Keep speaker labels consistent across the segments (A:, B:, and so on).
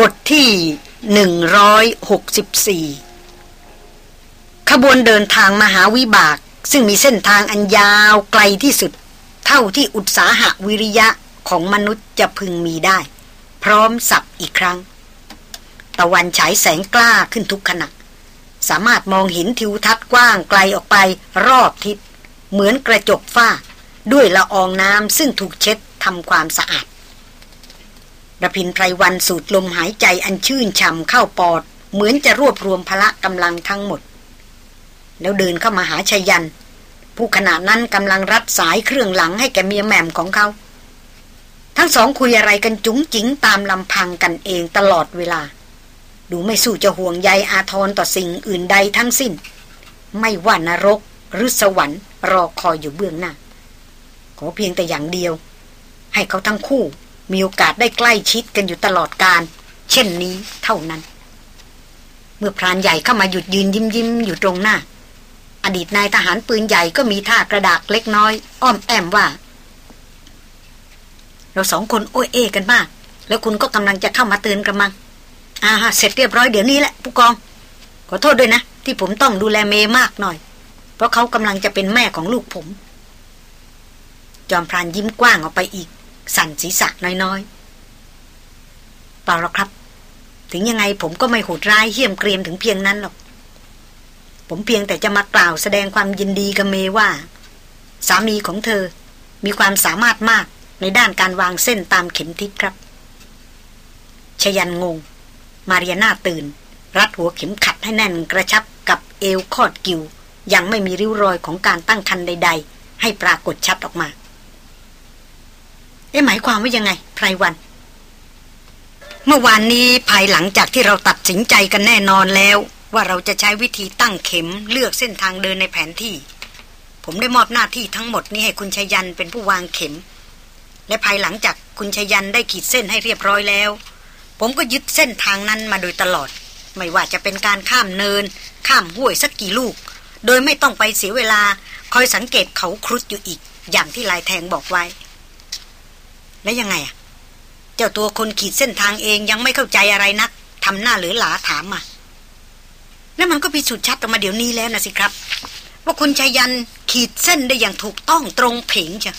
A: บทที่หนึ่งร้อยหกสิบสี่ขบวนเดินทางมหาวิบาก ซึ่งมีเส้นทางอันยาวไกลที่สุด เท่าที่อุตสาหะวิริยะของมนุษย์จะพึงมีได้ พร้อมสับอีกครั้ง ตะวันฉายแสงกล้าขึ้นทุกขณะ สามารถมองเห็นทิวทัศน์กว้างไกลออกไปรอบทิศ เหมือนกระจกฝ้า ด้วยละอองน้ำซึ่งถูกเช็ดทำความสะอาด ระพินไพรวันสูดลมหายใจอันชื่นช่ำเข้าปอด เหมือนจะรวบรวมพละกำลังทั้งหมด แล้วเดินเข้ามาหาชยัน ผู้ขณะนั้นกำลังรัดสายเครื่องหลังให้แกเมียแหม่มของเขา ทั้งสองคุยอะไรกันจุ๋งจิ๋งตามลำพังกันเองตลอดเวลา ดูไม่สู้จะห่วงใยอาทรต่อสิ่งอื่นใดทั้งสิ้น ไม่ว่านรกหรือสวรรค์รอคอยอยู่เบื้องหน้าขอเพียงแต่อย่างเดียว ให้เขาทั้งคู่ มีโอกาสได้ใกล้ชิดกันอยู่ตลอดการ เช่นนี้เท่านั้น เมื่อพรานใหญ่เข้ามาหยุดยืนยิ้มยิ้มอยู่ตรงหน้า อดีตนายทหารปืนใหญ่ก็มีท่ากระดากเล็กน้อย อ้อมแอมว่า เราสองคนโอ้เอกันมาก แล้วคุณก็กำลังจะเข้ามาเตือนกระมังอ่าเสร็จเรียบร้อยเดี๋ยวนี้แหละผู้กอง ขอโทษด้วยนะ ที่ผมต้องดูแลเมย์มากหน่อย เพราะเขากำลังจะเป็นแม่ของลูกผม จอมพรานยิ้มกว้างออกไปอีก สั่นศีรษะน้อยๆ เปล่าหรอกครับ ถึงยังไงผมก็ไม่โหดร้ายเหี้ยมเกรียมถึงเพียงนั้นหรอก ผมเพียงแต่จะมากล่าวแสดงความยินดีกับเมว่า สามีของเธอมีความสามารถมากในด้านการวางเส้นตามเข็มทิศครับ ชยันงง มารียนาตื่น รัดหัวเข็มขัดให้แน่นกระชับกับเอวคอดกิวยังไม่มีริ้วรอยของการตั้งคันใด ๆ ให้ปรากฏชัดออกมา เอ๊ะหมายความว่ายังไงไพรวัน เมื่อวานนี้ภายหลังจากที่เราตัดสินใจกันแน่นอนแล้ว ว่าเราจะใช้วิธีตั้งเข็มเลือกเส้นทางเดินในแผนที่ ผมได้มอบหน้าที่ทั้งหมดนี้ให้คุณชยันเป็นผู้วางเข็ม และภายหลังจากคุณชยันได้ขีดเส้นให้เรียบร้อยแล้ว ผมก็ยึดเส้นทางนั้นมาโดยตลอด ไม่ว่าจะเป็นการข้ามเนิน ข้ามห้วยสักกี่ลูก โดยไม่ต้องไปเสียเวลาคอยสังเกตเขาครุฑอยู่อีก อย่างที่ลายแทงบอกไว้ แล้วยังไงอะ เจ้าตัวคนขีดเส้นทางเองยังไม่เข้าใจอะไรนักทำหน้าเหลือหลาถามมา แล้วมันก็พิสูจน์ชัดออกมาเดี๋ยวนี้แล้วนะสิครับ ว่าคุณชายันขีดเส้นได้อย่างถูกต้องตรงเพ่งจ้ะ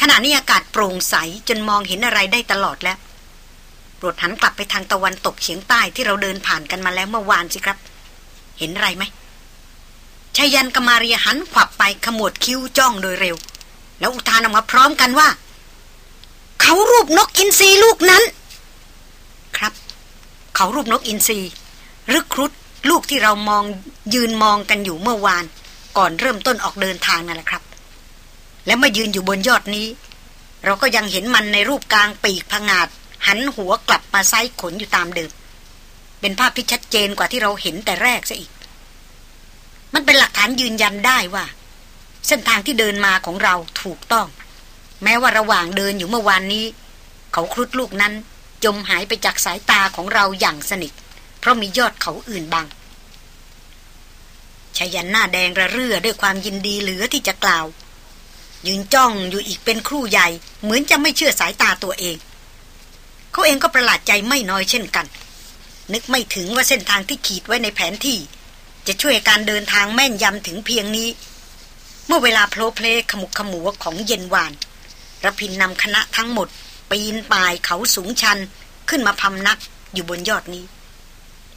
A: ขณะนี้อากาศโปร่งใสจนมองเห็นอะไรได้ตลอดแล้วโปรดหันกลับไปทางตะวันตกเฉียงใต้ที่เราเดินผ่านกันมาแล้วเมื่อวานสิครับ เห็นอะไรไหมชายันกมาเรียหันขวับไปขมวดคิ้วจ้องโดยเร็ว แล้วอุทานออกมาพร้อมกันว่า เขารูปนกอินทรีลูกนั้น ครับ เขารูปนกอินทรีหรือครุฑลูกที่เรามองยืนมองกันอยู่เมื่อวาน ก่อนเริ่มต้นออกเดินทางนั่นแหละครับ และมื่อยืนอยู่บนยอดนี้ เราก็ยังเห็นมันในรูปกลางปีกผงาด หันหัวกลับมาไซขนอยู่ตามเดิม เป็นภาพที่ชัดเจนกว่าที่เราเห็นแต่แรกซะอีก มันเป็นหลักฐานยืนยันได้ว่า เส้นทางที่เดินมาของเราถูกต้อง แม้ว่าระหว่างเดินอยู่เมื่อวานนี้ เขาครุฑลูกนั้น จมหายไปจากสายตาของเราอย่างสนิท เพราะมียอดเขาอื่นบังชายันหน้าแดงระเรื่อด้วยความยินดีเหลือที่จะกล่าว ยืนจ้องอยู่อีกเป็นครู่ใหญ่ เหมือนจะไม่เชื่อสายตาตัวเอง เขาเองก็ประหลาดใจไม่น้อยเช่นกัน นึกไม่ถึงว่าเส้นทางที่ขีดไว้ในแผนที่ จะช่วยการเดินทางแม่นยำถึงเพียงนี้ เมื่อเวลาโพลเพลขมุกขมัวของเย็นวาน ระพินนำคณะทั้งหมด ปีนป่ายเขาสูงชัน ขึ้นมาพำนักอยู่บนยอดนี้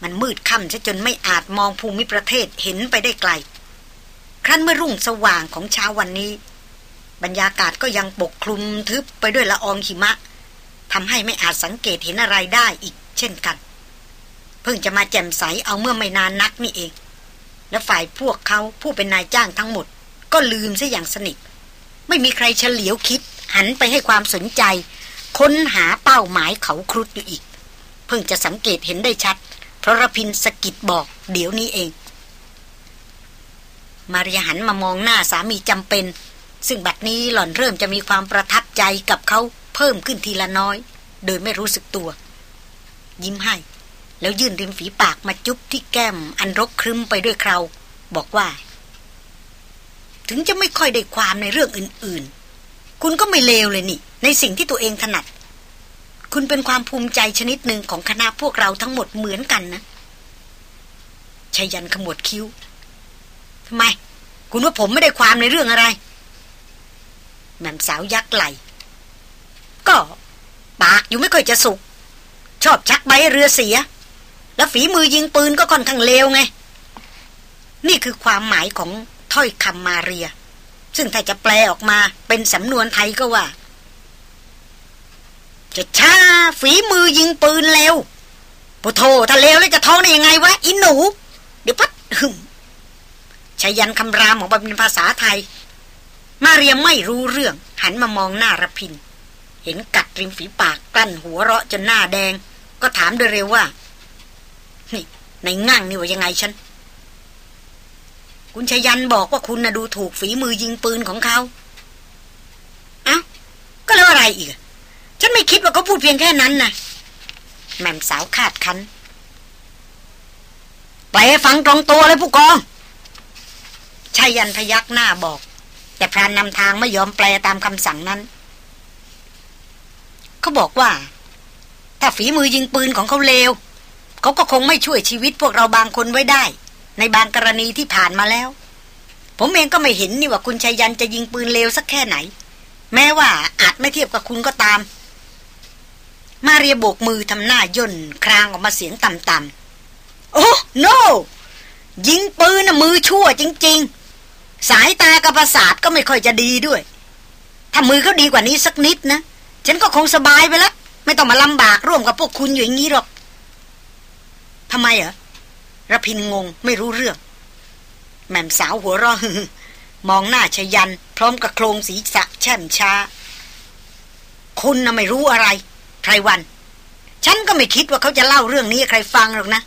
A: มันมืดค่ำซะจนไม่อาจมองภูมิประเทศเห็นไปได้ไกล ครั้นเมื่อรุ่งสว่างของเช้าวันนี้ บรรยากาศก็ยังปกคลุมทึบไปด้วยละอองหิมะทำให้ไม่อาจสังเกตเห็นอะไรได้อีก เช่นกัน เพิ่งจะมาแจ่มใสเอาเมื่อไม่นานนักนี่เอง และฝ่ายพวกเขาผู้เป็นนายจ้างทั้งหมด ก็ลืมซะอย่างสนิทไม่มีใครเฉลียวคิด หันไปให้ความสนใจ ค้นหาเป้าหมายเขาครุฑอยู่อีก เพิ่งจะสังเกตเห็นได้ชัด เพราะระพินสกิดบอกเดี๋ยวนี้เอง มาริยหันมามองหน้าสามีจำเป็น ซึ่งบัดนี้หล่อนเริ่มจะมีความประทับใจกับเขาเพิ่มขึ้นทีละน้อย โดยไม่รู้สึกตัว ยิ้มให้ แล้วยื่นริมฝีปากมาจุ๊บที่แก้ม อันรกครึมไปด้วยคราวบอกว่า ถึงจะไม่ค่อยได้ความในเรื่องอื่น คุณก็ไม่เลวเลยนี่ ในสิ่งที่ตัวเองถนัด คุณเป็นความภูมิใจชนิดหนึ่งของคณะพวกเราทั้งหมดเหมือนกันนะชายันขมวดคิ้วทำไม คุณว่าผมไม่ได้ความในเรื่องอะไร แม่สาวยักไหล ก็ปากอยู่ไม่ค่อยจะสุก ชอบชักใบเรือเสีย แล้วฝีมือยิงปืนก็ค่อนข้างเลวไง นี่คือความหมายของถ้อยคำมาเรีย ซึ่งถ้าจะแปลออกมาเป็นสำนวนไทยก็ว่า จะช้าฝีมือยิงปืนเร็วปุโธถ้าเลวแล้วจะท้องได้ยังไงวะอินหนู เดี๋ยวพัดหึมชายันคำรามออกมาเป็นภาษาไทย มาเรียมไม่รู้เรื่อง หันมามองหน้ารพิน เห็นกัดริมฝีปากกลั้นหัวเราะจนหน้าแดง ก็ถามโดยเร็วว่า นี่ในง่างนี่ว่ายังไงฉัน คุณชยันบอกว่าคุณน่ะดูถูกฝีมือยิงปืนของเขาเอ้าก็แล้วอะไรอีก ฉันไม่คิดว่าเขาพูดเพียงแค่นั้นนะแม่มสาวคาดคันไปฟังตรงตัวเลยผู้กองชายันพยักหน้าบอก แต่พรานนำทางไม่ยอมแปลตามคำสั่งนั้น เขาบอกว่า ถ้าฝีมือยิงปืนของเขาเลวเขาก็คงไม่ช่วยชีวิตพวกเราบางคนไว้ได้ ในบางกรณีที่ผ่านมาแล้ว ผมเองก็ไม่เห็นนี่ว่าคุณชายยันจะยิงปืนเลวสักแค่ไหน แม้ว่าอาจไม่เทียบกับคุณก็ตาม มาเรียโบกมือทำหน้าย่นครางออกมาเสียงต่ำๆโอ้ no ยิงปืนนะมือชั่วจริง ๆ สายตากับประสาทก็ไม่ค่อยจะดีด้วย ถ้ามือเขาดีกว่านี้สักนิดนะ ฉันก็คงสบายไปแล้วไม่ต้องมาลำบากร่วมกับพวกคุณอยู่อย่างนี้หรอกทำไมเหรอ ระพินงงไม่รู้เรื่อง แม่มสาวหัวเราะมองหน้าชยัน พร้อมกับโครงศีรษะแช่มช้า คุณน่ะไม่รู้อะไรไพรวัน ฉันก็ไม่คิดว่าเขาจะเล่าเรื่องนี้ใครฟังหรอกนะ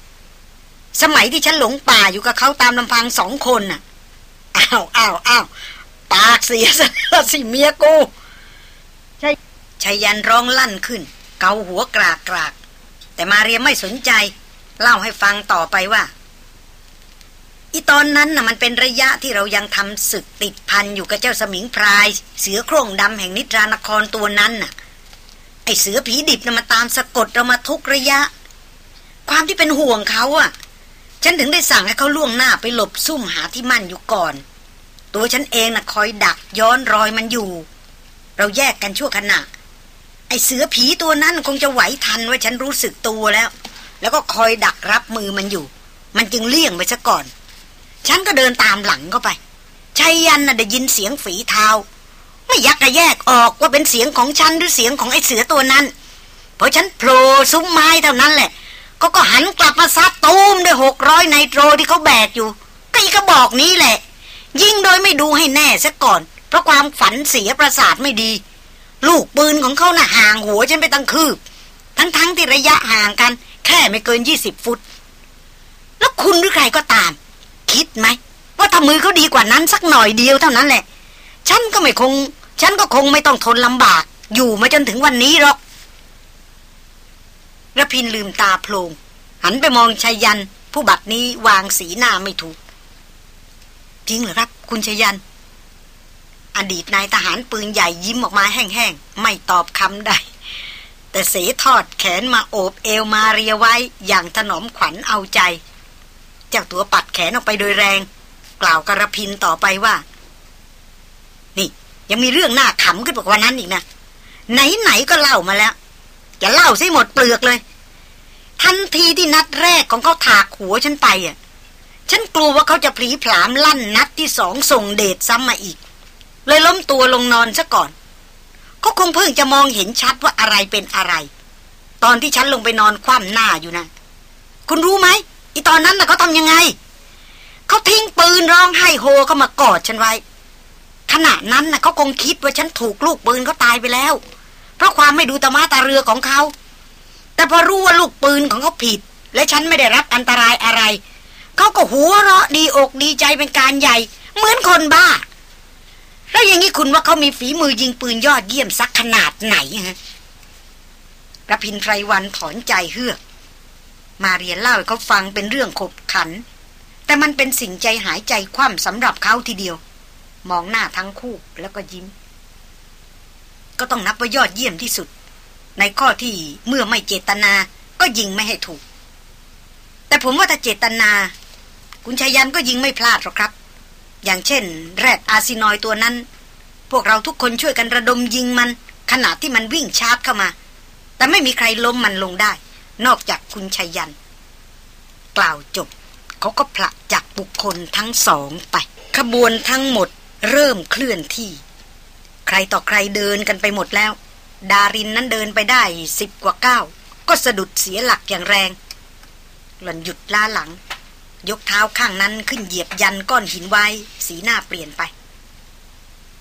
A: สมัยที่ฉันหลงป่าอยู่กับเขาตามลำพังสองคนน่ะอ้าวอ้าวอ้าวปากเสียซะสิเมียกูชชายันร้องลั่นขึ้น เกาหัวกรากกราก แต่มาเรียไม่สนใจ เล่าให้ฟังต่อไปว่า อีตอนนั้นน่ะมันเป็นระยะที่เรายังทำศึกติดพันอยู่กับเจ้าสมิงพราย เสือโคร่งดำแห่งนิทรานครตัวนั้นน่ะ ไอเสือผีดิบน่ะมาตามสะกดเรามาทุกระยะ ความที่เป็นห่วงเขาอะฉันถึงได้สั่งให้เขาล่วงหน้าไปหลบซุ่มหาที่มั่นอยู่ก่อน ตัวฉันเองนะ่ะคอยดักย้อนรอยมันอยู่ เราแยกกันชั่วขณะไอเสือผีตัวนั้นคงจะไหวทันว่าฉันรู้สึกตัวแล้ว แล้วก็คอยดักรับมือมันอยู่ มันจึงเลี่ยงไปซะก่อน ฉันก็เดินตามหลังเข้าไปชัยยันน่ะได้ยินเสียงฝีเท้า ไม่ยักกะแยกออกว่าเป็นเสียงของฉันหรือเสียงของไอเสือตัวนั้นเพราะฉันโผล่ซุ้มไม้เท่านั้นแหละเขาก็หันกลับมาซัดตูมด้วยหกร้อยไนโตรที่เขาแบกอยู่ก็อีกระบอกนี้แหละ ยิงโดยไม่ดูให้แน่ซะก่อน เพราะความฝันเสียประสาทไม่ดี ลูกปืนของเขานะ่ะห่างหัวฉันไปตั้งคืบ ทั้งๆทที่ระยะห่างกัน แค่ไม่เกินยี่สิบฟุต แล้วคุณหรือใครก็ตาม คิดไหม ว่าถ้ามือเขาดีกว่านั้นสักหน่อยเดียวเท่านั้นแหละ ฉันก็ไม่คง ฉันก็คงไม่ต้องทนลำบาก อยู่มาจนถึงวันนี้หรอกระพินลืมตาโพลงหันไปมองชายัน ผู้บัดนี้วางสีหน้าไม่ถูก จริงเหรอครับ คุณชายัน อดีตนายทหารปืนใหญ่ยิ้มออกมาแห้งๆ ไม่ตอบคำใด แต่เสทอดแขนมาโอบเอวมาเรียไว้อย่างถนอมขวัญเอาใจ เจ้าตัวปัดแขนออกไปโดยแรง กล่าวกระพินต่อไปว่า นี่ ยังมีเรื่องน่าขำขึ้นกว่านั้นอีกนะ ไหนๆก็เล่ามาแล้วจะเล่าซิหมดเปลือกเลย ทันทีที่นัดแรกของเขาถากหัวฉันไปอะฉันกลัวว่าเขาจะผีผลามลั่นนัดที่สองส่งเดชซ้ำมาอีก เลยล้มตัวลงนอนซะก่อน เขาคงเพิ่งจะมองเห็นชัดว่าอะไรเป็นอะไร ตอนที่ฉันลงไปนอนคว่ำหน้าอยู่นะ คุณรู้ไหมอีตอนนั้นน่ะเขาทำยังไง เขาทิ้งปืนร้องไห้โฮเข้ามากอดฉันไว้ ขณะนั้นน่ะเขาคงคิดว่าฉันถูกลูกปืนเขาตายไปแล้ว เพราะความไม่ดูตามาตาเรือของเขา แต่พอรู้ว่าลูกปืนของเขาผิด และฉันไม่ได้รับอันตรายอะไร เขาก็หัวเราะดีอกดีใจเป็นการใหญ่ เหมือนคนบ้า แล้วอย่างนี้คุณว่าเขามีฝีมือยิงปืนยอดเยี่ยมสักขนาดไหนฮะกระพินไพรวันถอนใจเฮือก มาเรียนเล่าให้เขาฟังเป็นเรื่องขบขัน แต่มันเป็นสิ่งใจหายใจคว่ำสำหรับเขาทีเดียว มองหน้าทั้งคู่แล้วก็ยิ้ม ก็ต้องนับว่ายอดเยี่ยมที่สุด ในข้อที่เมื่อไม่เจตนาก็ยิงไม่ให้ถูก แต่ผมว่าถ้าเจตนา คุณชายันก็ยิงไม่พลาดหรอกครับ อย่างเช่น แรดอาซินอยตัวนั้น พวกเราทุกคนช่วยกันระดมยิงมัน ขณะที่มันวิ่งชาร์จเข้ามา แต่ไม่มีใครล้มมันลงได้ นอกจากคุณชายัน กล่าวจบ เขาก็ผละจากบุคคลทั้งสองไป ขบวนทั้งหมดเริ่มเคลื่อนที่ ใครต่อใครเดินกันไปหมดแล้ว ดารินนั้นเดินไปได้สิบกว่าก้าวก็สะดุดเสียหลักอย่างแรง หล่อนหยุดล้าหลัง ยกเท้าข้างนั้นขึ้นเหยียบยันก้อนหินไว้ สีหน้าเปลี่ยนไป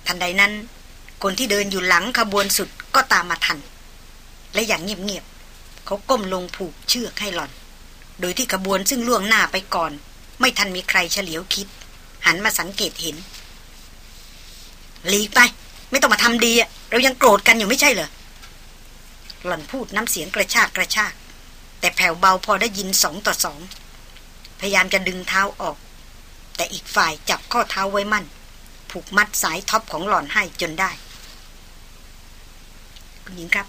A: ทันใดนั้น คนที่เดินอยู่หลังขบวนสุดก็ตามมาทัน และอย่างเงียบๆเขาก้มลงผูกเชือกให้หล่อน โดยที่ขบวนซึ่งล่วงหน้าไปก่อน ไม่ทันมีใครเฉลียวคิด หันมาสังเกตเห็นหลีกไป ไม่ต้องมาทำดีอะเรายังโกรธกันอยู่ไม่ใช่เหรอหล่อนพูดน้ำเสียงกระชากกระชาก แต่แผ่วเบาพอได้ยินสองต่อสอง พยายามจะดึงเท้าออก แต่อีกฝ่ายจับข้อเท้าไว้มั่น ผูกมัดสายท็อปของหล่อนให้จนได้ คุณหญิงครับ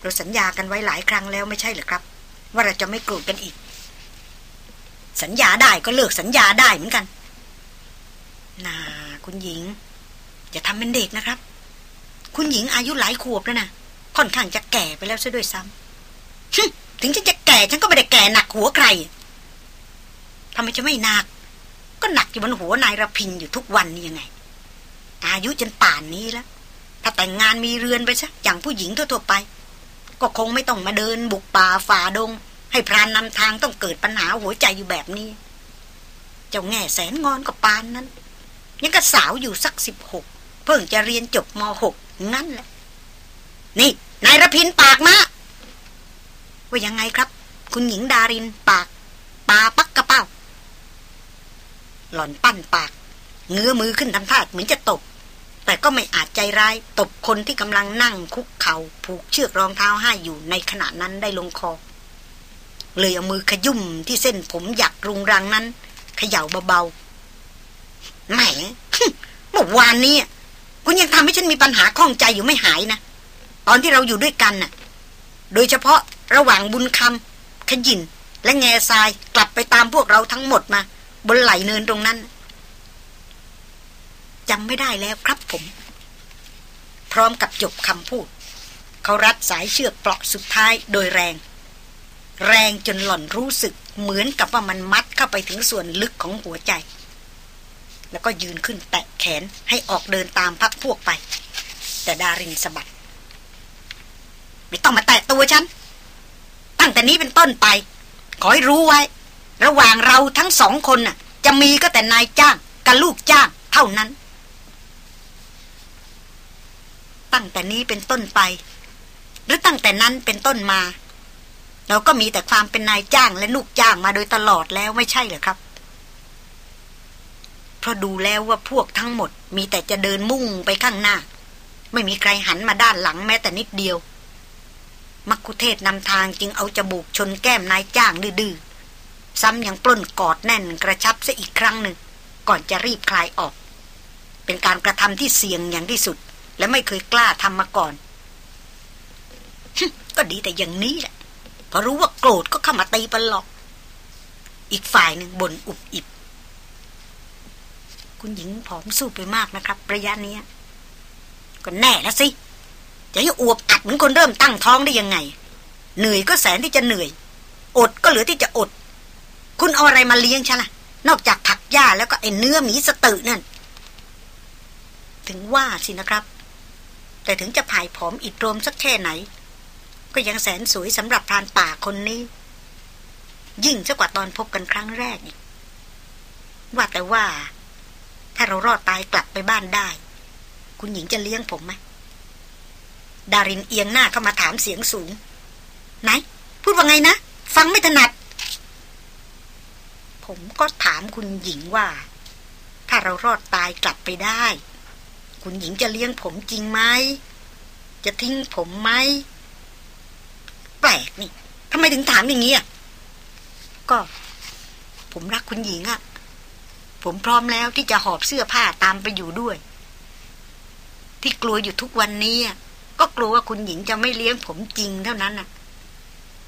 A: เราสัญญากันไว้หลายครั้งแล้วไม่ใช่หรือครับ ว่าเราจะไม่โกรธกันอีก สัญญาได้ก็เลิกสัญญาได้เหมือนกันนาคุณหญิง อย่าทำเป็นเด็กนะครับ คุณหญิงอายุหลายขวบแล้วนะค่อนข้างจะแก่ไปแล้วซะด้วยซ้ำถึงฉันจะแก่ฉันก็ไม่ได้แก่หนักหัวใคร ทำไมจะไม่หนัก ก็หนักอยู่บนหัวนายระพินอยู่ทุกวันนี่ยังไง อายุจนป่านนี้แล้ว ถ้าแต่งงานมีเรือนไปซะอย่างผู้หญิงทั่วๆไป ก็คงไม่ต้องมาเดินบุกป่าฝ่าดง ให้พรานนำทางต้องเกิดปัญหาหัวใจอยู่แบบนี้ เจ้าแง่แสนงอนกับปานนั้น ยังกระสาวอยู่สักสิบหกเพิ่งจะเรียนจบมหกงั้นแหละนี่นายรพินปากมาว่ายังไงครับ คุณหญิงดารินปากปาปักกระเป้า หล่อนปั้นปาก เงื้อมือขึ้นทำท่าเหมือนจะตบ แต่ก็ไม่อาจใจร้ายตบคนที่กำลังนั่งคุกเขา่าผูกเชือกรองเท้าให้อยู่ในขณะนั้นได้ลงคอ เลยเอามือขยุ่มที่เส้นผมหยักรุงรังนั้นเขย่าเบาๆแหมเมื่อวานนี้คุณยังทำให้ฉันมีปัญหาข้องใจอยู่ไม่หายนะตอนที่เราอยู่ด้วยกันน่ะ โดยเฉพาะระหว่างบุญคำขยินและแง่ทรายกลับไปตามพวกเราทั้งหมดมา บนไหลเนินตรงนั้นจำไม่ได้แล้วครับผม พร้อมกับจบคำพูด เขารัดสายเชือกเปราะสุดท้ายโดยแรง แรงจนหล่อนรู้สึกเหมือนกับว่ามันมัดเข้าไปถึงส่วนลึกของหัวใจ แล้วก็ยืนขึ้นแตะแขนให้ออกเดินตามพักพวกไป แต่ดารินสะบัดไม่ต้องมาแตะตัวฉัน ตั้งแต่นี้เป็นต้นไป ขอให้รู้ไว้ ระหว่างเราทั้งสองคนน่ะ จะมีก็แต่นายจ้างกับลูกจ้างเท่านั้น ตั้งแต่นี้เป็นต้นไป หรือตั้งแต่นั้นเป็นต้นมา เราก็มีแต่ความเป็นนายจ้างและลูกจ้างมาโดยตลอดแล้วไม่ใช่เหรอครับเพราะดูแล้วว่าพวกทั้งหมด มีแต่จะเดินมุ่งไปข้างหน้า ไม่มีใครหันมาด้านหลังแม้แต่นิดเดียวมักคุเทศนำทางจึงเอาจบูกชนแก้มนายจ้างดื้อ ซ้ำยังปล้นกอดแน่นกระชับซะอีกครั้งหนึ่ง ก่อนจะรีบคลายออก เป็นการกระทำที่เสี่ยงอย่างที่สุด และไม่เคยกล้าทำมาก่อน ก็ดีแต่อย่างนี้แหละพอรู้ว่าโกรธก็เข้ามาตีปลอก อีกฝ่ายหนึ่งบนอุบอิบ คุณหญิงผอมสู้ไปมากนะครับ ระยะนี้ก็แน่แล้วสิจะให้อวบอัดเหมือนคนเริ่มตั้งท้องได้ยังไง เหนื่อยก็แสนที่จะเหนื่อย อดก็เหลือที่จะอด คุณเอาอะไรมาเลี้ยงฉันล่ะ นอกจากผักหญ้าแล้วก็ไอ้เนื้อหมีสตือนั่น ถึงว่าสินะครับ แต่ถึงจะผายผอมอิดโรมสักแค่ไหน ก็ยังแสนสวยสำหรับพรานป่าคนนี้ ยิ่งซะกว่าตอนพบกันครั้งแรกอีก ว่าแต่ว่า ถ้าเรารอดตายกลับไปบ้านได้ คุณหญิงจะเลี้ยงผมไหมดารินเอียงหน้าเข้ามาถามเสียงสูง ไหน พูดว่าไงนะ ฟังไม่ถนัด ผมก็ถามคุณหญิงว่า ถ้าเรารอดตายกลับไปได้ คุณหญิงจะเลี้ยงผมจริงไหม จะทิ้งผมไหม แปลกนี่ทำไมถึงถามอย่างนี้อะก็ ผมรักคุณหญิงอะ ผมพร้อมแล้วที่จะหอบเสื้อผ้าตามไปอยู่ด้วย ที่กลัวอยู่ทุกวันนี้ก็กลัวว่าคุณหญิงจะไม่เลี้ยงผมจริงเท่านั้นน่ะ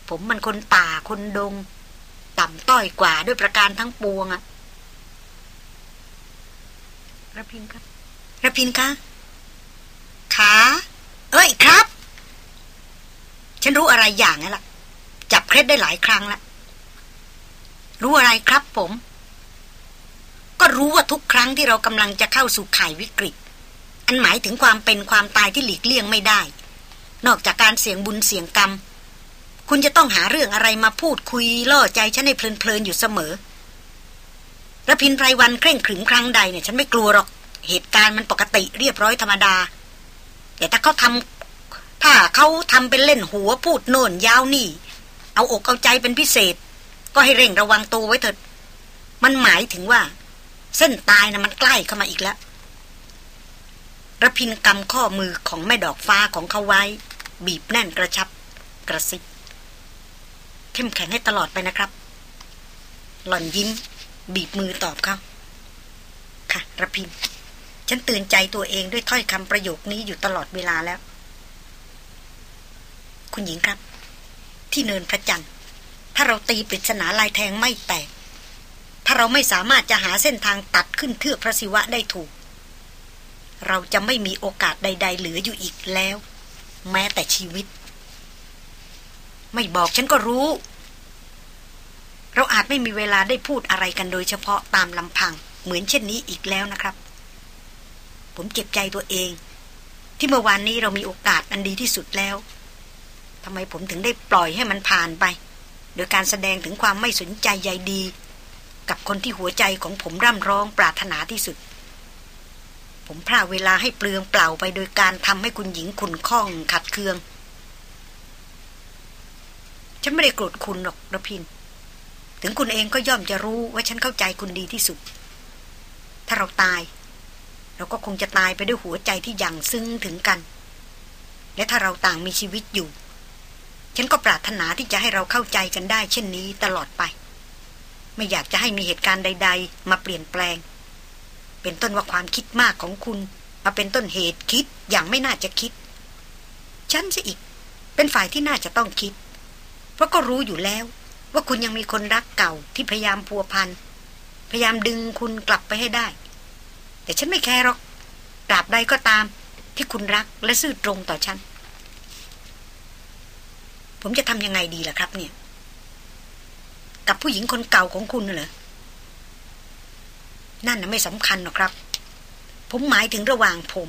A: ผมมันคนป่าคนดง ต่ำต้อยกว่าด้วยประการทั้งปวงอะระพินครับระพินคะขาเอ้ยครับ ฉันรู้อะไรอย่างนั้นล่ะ จับเคล็ดได้หลายครั้งแล้วรู้อะไรครับผม ก็รู้ว่าทุกครั้งที่เรากำลังจะเข้าสู่ข่ายวิกฤต อันหมายถึงความเป็นความตายที่หลีกเลี่ยงไม่ได้ นอกจากการเสี่ยงบุญเสี่ยงกรรม คุณจะต้องหาเรื่องอะไรมาพูดคุยล่อใจฉันให้เพลินๆอยู่เสมอระพินไพรวันเคร่งขรึมครั้งใดเนี่ยฉันไม่กลัวหรอก เหตุการณ์มันปกติเรียบร้อยธรรมดา แต่ถ้าเขาทำถ้าเขาทำเป็นเล่นหัวพูดโน่นยาวนี่ เอาอกเอาใจเป็นพิเศษ ก็ให้เร่งระวังตัวไว้เถิด มันหมายถึงว่า เส้นตายนะมันใกล้เข้ามาอีกแล้วระพินกำข้อมือของแม่ดอกฟ้าของเขาไว้ บีบแน่นกระชับ กระซิบ เข้มแข็งให้ตลอดไปนะครับ หล่อนยิ้ม บีบมือตอบเขาค่ะระพินฉันเตือนใจตัวเองด้วยถ้อยคำประโยคนี้อยู่ตลอดเวลาแล้ว คุณหญิงครับ ที่เนินพระจันทร์ถ้าเราตีปริศนาลายแทงไม่แตก ถ้าเราไม่สามารถจะหาเส้นทางตัดขึ้นเทือกพระศิวะได้ถูก เราจะไม่มีโอกาสใด ๆ เหลืออยู่อีกแล้ว แม้แต่ชีวิต ไม่บอกฉันก็รู้ เราอาจไม่มีเวลาได้พูดอะไรกันโดยเฉพาะตามลำพัง เหมือนเช่นนี้อีกแล้วนะครับ ผมเจ็บใจตัวเอง ที่เมื่อวานนี้เรามีโอกาสอันดีที่สุดแล้วทำไมผมถึงได้ปล่อยให้มันผ่านไป โดยการแสดงถึงความไม่สนใจใยดี กับคนที่หัวใจของผมร่ำร้องปรารถนาที่สุด ผมพลาดเวลาให้เปลืองเปล่าไปโดยการทำให้คุณหญิงขุนข้องขัดเคือง ฉันไม่ได้โกรธคุณหรอกระพิน ถึงคุณเองก็ย่อมจะรู้ว่าฉันเข้าใจคุณดีที่สุด ถ้าเราตาย เราก็คงจะตายไปด้วยหัวใจที่ยังซึ้งถึงกัน และถ้าเราต่างมีชีวิตอยู่ ฉันก็ปรารถนาที่จะให้เราเข้าใจกันได้ เช่นนี้ตลอดไป ไม่อยากจะให้มีเหตุการณ์ใด ๆ มาเปลี่ยนแปลง เป็นต้นว่าความคิดมากของคุณ มาเป็นต้นเหตุคิดอย่างไม่น่าจะคิด ฉันซะอีก เป็นฝ่ายที่น่าจะต้องคิด เพราะก็รู้อยู่แล้ว ว่าคุณยังมีคนรักเก่าที่พยายามพัวพัน พยายามดึงคุณกลับไปให้ได้ แต่ฉันไม่แคร์หรอกตราบใดก็ตามที่คุณรักและซื่อตรงต่อฉัน ผมจะทำยังไงดีล่ะครับ เนี่ย กับผู้หญิงคนเก่าของคุณน่ะเหรอ นั่นนะไม่สำคัญหรอกครับ ผมหมายถึงระหว่างผม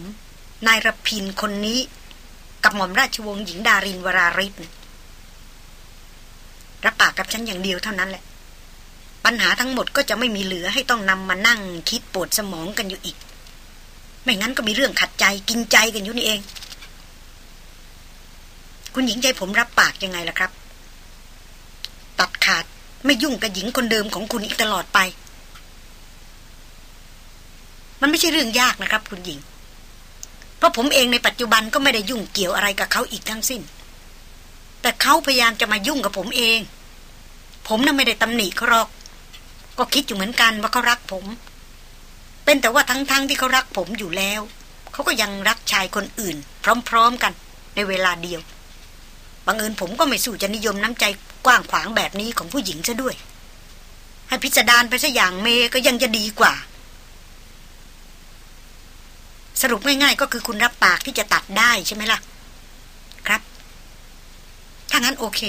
A: นายรพินคนนี้ กับหม่อมราชวงศ์หญิงดารินวราริศ รับปากกับฉันอย่างเดียวเท่านั้นแหละ ปัญหาทั้งหมดก็จะไม่มีเหลือให้ต้องนำมานั่งคิดปวดสมองกันอยู่อีก ไม่งั้นก็มีเรื่องขัดใจกินใจกันอยู่นี่เอง คุณหญิงใจผมรับปากยังไงล่ะครับ ตัดขาดไม่ยุ่งกับหญิงคนเดิมของคุณอีกตลอดไป มันไม่ใช่เรื่องยากนะครับ คุณหญิง เพราะผมเองในปัจจุบันก็ไม่ได้ยุ่งเกี่ยวอะไรกับเขาอีกทั้งสิ้น แต่เขาพยายามจะมายุ่งกับผมเอง ผมน่ะไม่ได้ตำหนิเขาหรอก ก็คิดอยู่เหมือนกันว่าเขารักผม เป็นแต่ว่าทั้งๆทที่เขารักผมอยู่แล้ว เขาก็ยังรักชายคนอื่น พร้อมๆกัน ในเวลาเดียวบังเอิญผมก็ไม่สู้จะนิยมน้ำใจกว้างขวางแบบนี้ของผู้หญิงซะด้วย ให้พิจารณาไปซะอย่างเมก็ยังจะดีกว่า สรุปง่ายๆก็คือคุณรับปากที่จะตัดได้ใช่ไหมล่ะ ถ้างั้นโอเค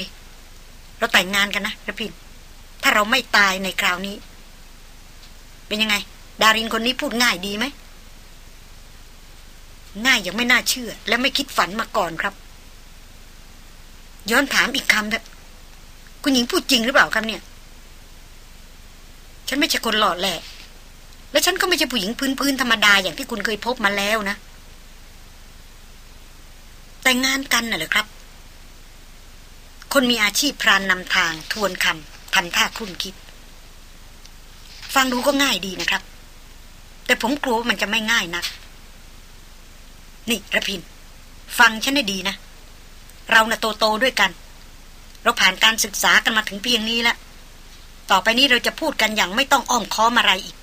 A: เราแต่งงานกันนะระพิน ถ้าเราไม่ตายในคราวนี้ เป็นยังไง ดารินคนนี้พูดง่ายดีไหม ง่ายยังไม่น่าเชื่อ และไม่คิดฝันมาก่อนครับ ย้อนถามอีกคำเถอะคุณหญิงพูดจริงหรือเปล่าครับเนี่ย ฉันไม่ใช่คนหล่อแหละ และฉันก็ไม่ใช่ผู้หญิงพื้นๆธรรมดาอย่างที่คุณเคยพบมาแล้วนะ แต่งงานกันน่ะเหรอครับ คนมีอาชีพพรานนำทางทวนคำทำท่าคุ้นคิด ฟังดูก็ง่ายดีนะครับ แต่ผมกลัวว่ามันจะไม่ง่ายนัก นี่ระพิน ฟังฉันให้ดีนะ เรานะ่ะโตโตด้วยกัน เราผ่านการศึกษากันมาถึงเพียงนี้แล้วต่อไปนี้เราจะพูดกันอย่างไม่ต้องอ้อมค้อมอะไรอีก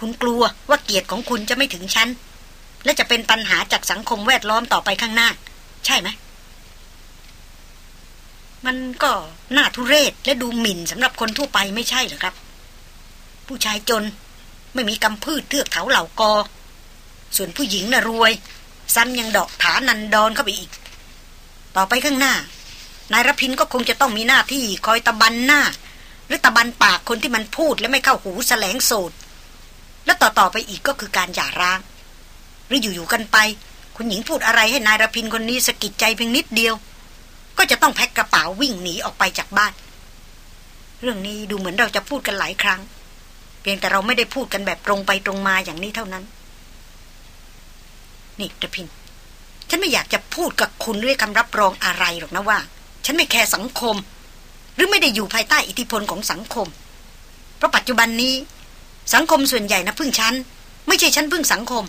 A: คุณกลัวว่าเกียรติของคุณจะไม่ถึงฉันและจะเป็นปัญหาจากสังคมแวดล้อมต่อไปข้างหน้า ใช่ไหม มันก็น่าทุเรศและดูหมิ่นสำหรับคนทั่วไปไม่ใช่หรอครับ ผู้ชายจนไม่มีกำพืชเทือกเถาเหล่ากอ ส่วนผู้หญิงน่ะรวย ซ้ำยังดอกฐานันดอนเข้าไปอีก ต่อไปข้างหน้า นายรพินก็คงจะต้องมีหน้าที่คอยตะบันหน้า หรือตะบันปากคนที่มันพูดและไม่เข้าหูแสลงโสดและต่อๆไปอีกก็คือการหย่าร้าง หรืออยู่ๆกันไป คุณหญิงพูดอะไรให้นายรพินคนนี้สะกิดใจเพียงนิดเดียว ก็จะต้องแพ็คกระเป๋าวิ่งหนีออกไปจากบ้าน เรื่องนี้ดูเหมือนเราจะพูดกันหลายครั้ง เพียงแต่เราไม่ได้พูดกันแบบตรงไปตรงมาอย่างนี้เท่านั้น นี่ระพิน ฉันไม่อยากจะพูดกับคุณด้วยคำรับรองอะไรหรอกนะว่า ฉันไม่แคร์สังคม หรือไม่ได้อยู่ภายใต้อิทธิพลของสังคม เพราะปัจจุบันนี้ สังคมส่วนใหญ่นะพึ่งฉันไม่ใช่ฉันพึ่งสังคม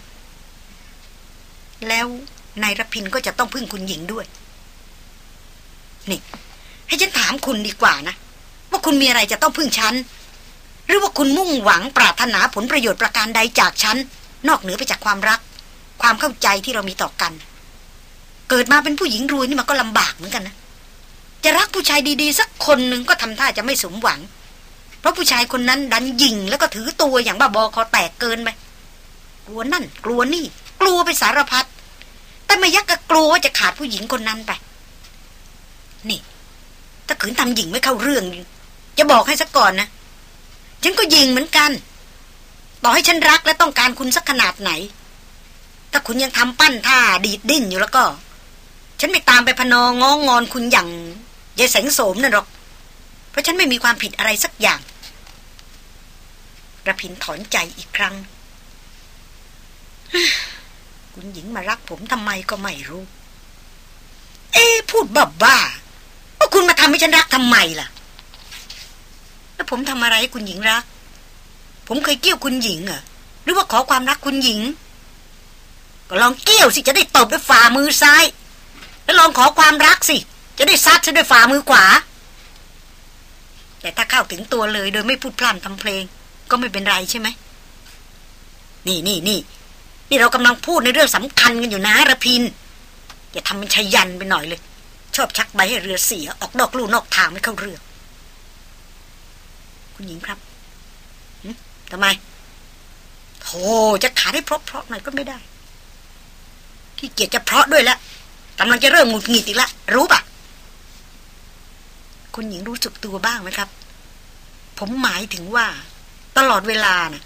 A: แล้วนายรพินก็จะต้องพึ่งคุณหญิงด้วย นี่ ให้ฉันถามคุณดีกว่านะ ว่าคุณมีอะไรจะต้องพึ่งฉัน หรือว่าคุณมุ่งหวังปรารถนาผลประโยชน์ประการใดจากฉัน นอกเหนือไปจากความรัก ความเข้าใจที่เรามีต่อกัน เกิดมาเป็นผู้หญิงรวยนี่มันก็ลำบากเหมือนกันนะจะรักผู้ชายดีๆ สักคนหนึ่งก็ทำท่าจะไม่สมหวัง เพราะผู้ชายคนนั้นดันยิงแล้วก็ถือตัวอย่างบ้าบอคอแตกเกินไปกลัวนั่น กลัวนี่ กลัวไปสารพัดแต่ไม่ยักก็กลัวว่าจะขาดผู้หญิงคนนั้นไป นี่ ถ้าขืนทำหญิงไม่เข้าเรื่อง จะบอกให้สักก่อนนะ ฉันก็ยิงเหมือนกัน ต่อให้ฉันรักและต้องการคุณสักขนาดไหน ถ้าคุณยังทำปั้นท่าดีดดิ้นอยู่แล้วก็ ฉันไม่ตามไปพนองงองอนคุณอย่างยายแสงโสมนั่นหรอก เพราะฉันไม่มีความผิดอะไรสักอย่างระพินถอนใจอีกครั้ง คุณหญิงมารักผมทำไมก็ไม่รู้ เอ๊พูดบ้าบ้า ว่าคุณมาทำให้ฉันรักทำไมล่ะ แล้วผมทำอะไรให้คุณหญิงรัก ผมเคยเกี่ยวคุณหญิงเหรอหรือว่าขอความรักคุณหญิง ก็ลองเกี้ยวสิจะได้ตบด้วยฝ่ามือซ้าย แล้วลองขอความรักสิ จะได้ซัดซะด้วยฝ่ามือขวา แต่ถ้าเข้าถึงตัวเลยโดยไม่พูดพล่ำทำเพลง ก็ไม่เป็นไรใช่ไหม นี่นี่นี่นี่เรากำลังพูดในเรื่องสำคัญกันอยู่นะระพิน อย่าทำเป็นชยันไปหน่อยเลย ชอบชักใบให้เรือเสีย ออกนอกลู่นอกทางไม่เข้าเรือ คุณหญิงครับทำไมโธ่จะขาดให้เพราะๆหน่อยก็ไม่ได้ ที่เกียจจะเพราะด้วยแล้วกำลังจะเริ่มหงุดหงิดอีกแล้วรู้ปะคุณหญิงรู้สึกตัวบ้างไหมครับ ผมหมายถึงว่า ตลอดเวลานะ่ะ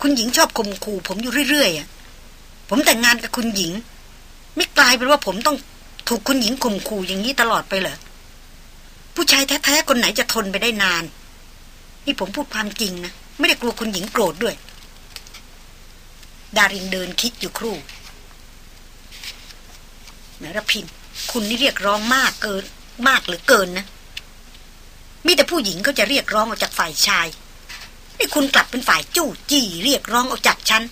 A: คุณหญิงชอบข่มขู่ผมอยู่เรื่อยๆอะผมแต่งงานกับคุณหญิง ไม่กลายเป็นว่าผมต้อง ถูกคุณหญิงข่มขู่อย่างนี้ตลอดไปเหรอ ผู้ชายแท้ๆคนไหนจะทนไปได้นาน นี่ผมพูดความจริงนะ ไม่ได้กลัวคุณหญิงโกรธด้วย ดารินเดินคิดอยู่ครู่นรพิน คุณนี่เรียกร้องมากเกิน มากหรือเกินนะ มีแต่ผู้หญิงเขาจะเรียกร้องออกจากฝ่ายชาย นี่คุณกลับเป็นฝ่ายจู้จี้เรียกร้องออกจากฉัน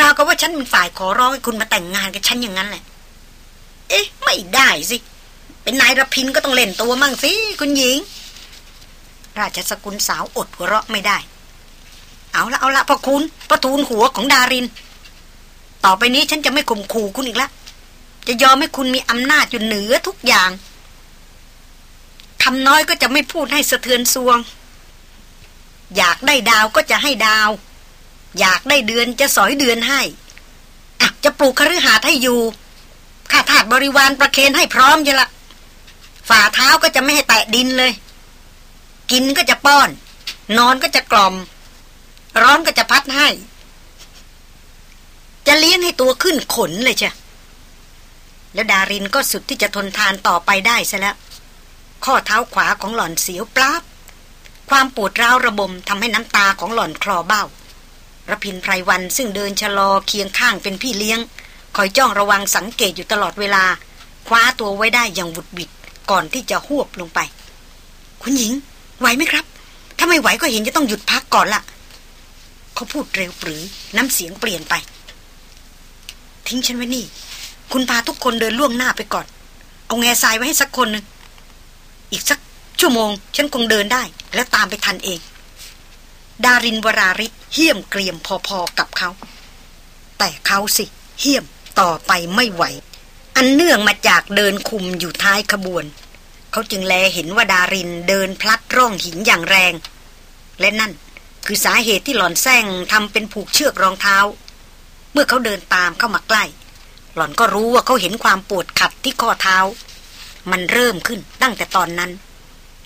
A: ราวกับว่าฉันเป็นฝ่ายขอร้องให้คุณมาแต่งงานกับฉันอย่างนั้นแหละ เอ๊ะ ไม่ได้สิ เป็นนายระพินก็ต้องเล่นตัวมั่งสิ คุณหญิง ราชสกุลสาวอดหัวเราะไม่ได้ เอาละเอาละพ่อคุณประทูลหัวของดาริน ต่อไปนี้ฉันจะไม่ข่มขู่คุณอีกล้วจะยอมให้คุณมีอำนาจอยู่เหนือทุกอย่างคำน้อยก็จะไม่พูดให้สะเทือนซวง อยากได้ดาวก็จะให้ดาว อยากได้เดือนจะสอยเดือนให้อะจะปลูกคฤหาสน์ให้อยู่ ข้าทาสบริวารประเคนให้พร้อมอยู่ละฝ่าเท้าก็จะไม่ให้แตะดินเลย กินก็จะป้อน นอนก็จะกล่อม ร้อนก็จะพัดให้ จะเลี้ยงให้ตัวขึ้นขนเลยใช่แล้วดารินก็สุดที่จะทนทานต่อไปได้ซะแล้ว ข้อเท้าขวาของหล่อนเสียวปลาบความปวดร้าวระบมทำให้น้ำตาของหล่อนคลอเบ้าระพินไพรวันซึ่งเดินชะลอเคียงข้างเป็นพี่เลี้ยง คอยจ้องระวังสังเกตอยู่ตลอดเวลา คว้าตัวไว้ได้อย่างบุดบิดก่อนที่จะหวบลงไป คุณหญิง ไหวไหมครับ ถ้าไม่ไหวก็เห็นจะต้องหยุดพักก่อนละเขาพูดเร็วปรือน้ำเสียงเปลี่ยนไป ทิ้งฉันไว้นี่ คุณพาทุกคนเดินล่วงหน้าไปก่อน เอาแง่ทรายไว้ให้สักคนหนึ่งอีกสักชั่วโมง ฉันคงเดินได้ แล้วตามไปทันเอง ดารินวราริศเหี้ยมเกรียมพอๆกับเขา แต่เขาสิเหี้ยม ต่อไปไม่ไหว อันเนื่องมาจากเดินคุมอยู่ท้ายขบวน เขาจึงแลเห็นว่าดารินเดินพลัดร่องหินอย่างแรง และนั่นคือสาเหตุที่หล่อนแซงทำเป็นผูกเชือกรองเท้า เมื่อเขาเดินตามเข้ามาใกล้ หล่อนก็รู้ว่าเขาเห็นความปวดขัดที่ข้อเท้า มันเริ่มขึ้นตั้งแต่ตอนนั้น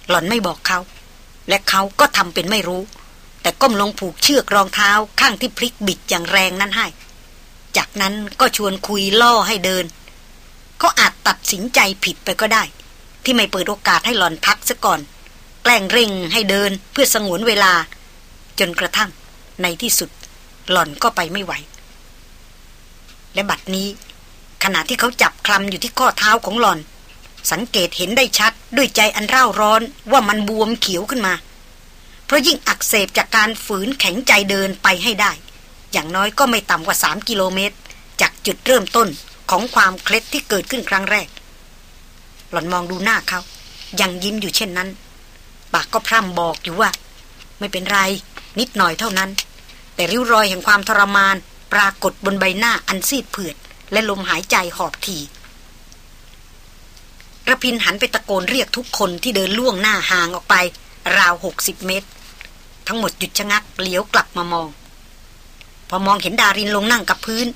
A: หล่อนไม่บอกเขา และเขาก็ทำเป็นไม่รู้ แต่ก้มลงผูกเชือกรองเท้าข้างที่พลิกบิดอย่างแรงนั้นให้ จากนั้นก็ชวนคุยล่อให้เดิน เขาอาจตัดสินใจผิดไปก็ได้ ที่ไม่เปิดโอกาสให้หลอนพักซะก่อน แกล้งเร่งให้เดินเพื่อสงวนเวลา จนกระทั่งในที่สุด หล่อนก็ไปไม่ไหว และบัดนี้ ขณะที่เขาจับคลำอยู่ที่ข้อเท้าของหล่อน สังเกตเห็นได้ชัดด้วยใจอันร่าร้อนว่ามันบวมเขียวขึ้นมา เพราะยิ่งอักเสบจากการฝืนแข็งใจเดินไปให้ได้ อย่างน้อยก็ไม่ต่ำกว่าสามกิโลเมตร จากจุดเริ่มต้นของความเคล็ดที่เกิดขึ้นครั้งแรก หล่อนมองดูหน้าเขายังยิ้มอยู่เช่นนั้น ปากก็พร่ำบอกอยู่ว่า ไม่เป็นไรนิดหน่อยเท่านั้น แต่ริ้วรอยแห่งความทรมาน ปรากฏบนใบหน้าอันซีดเผือด และลมหายใจหอบทีระพินหันไปตะโกนเรียกทุกคนที่เดินล่วงหน้าห่างออกไป ราวหกสิบเมตร ทั้งหมดหยุดชะงักเลี้ยวกลับมามอง พอมองเห็นดารินลงนั่งกับพื้น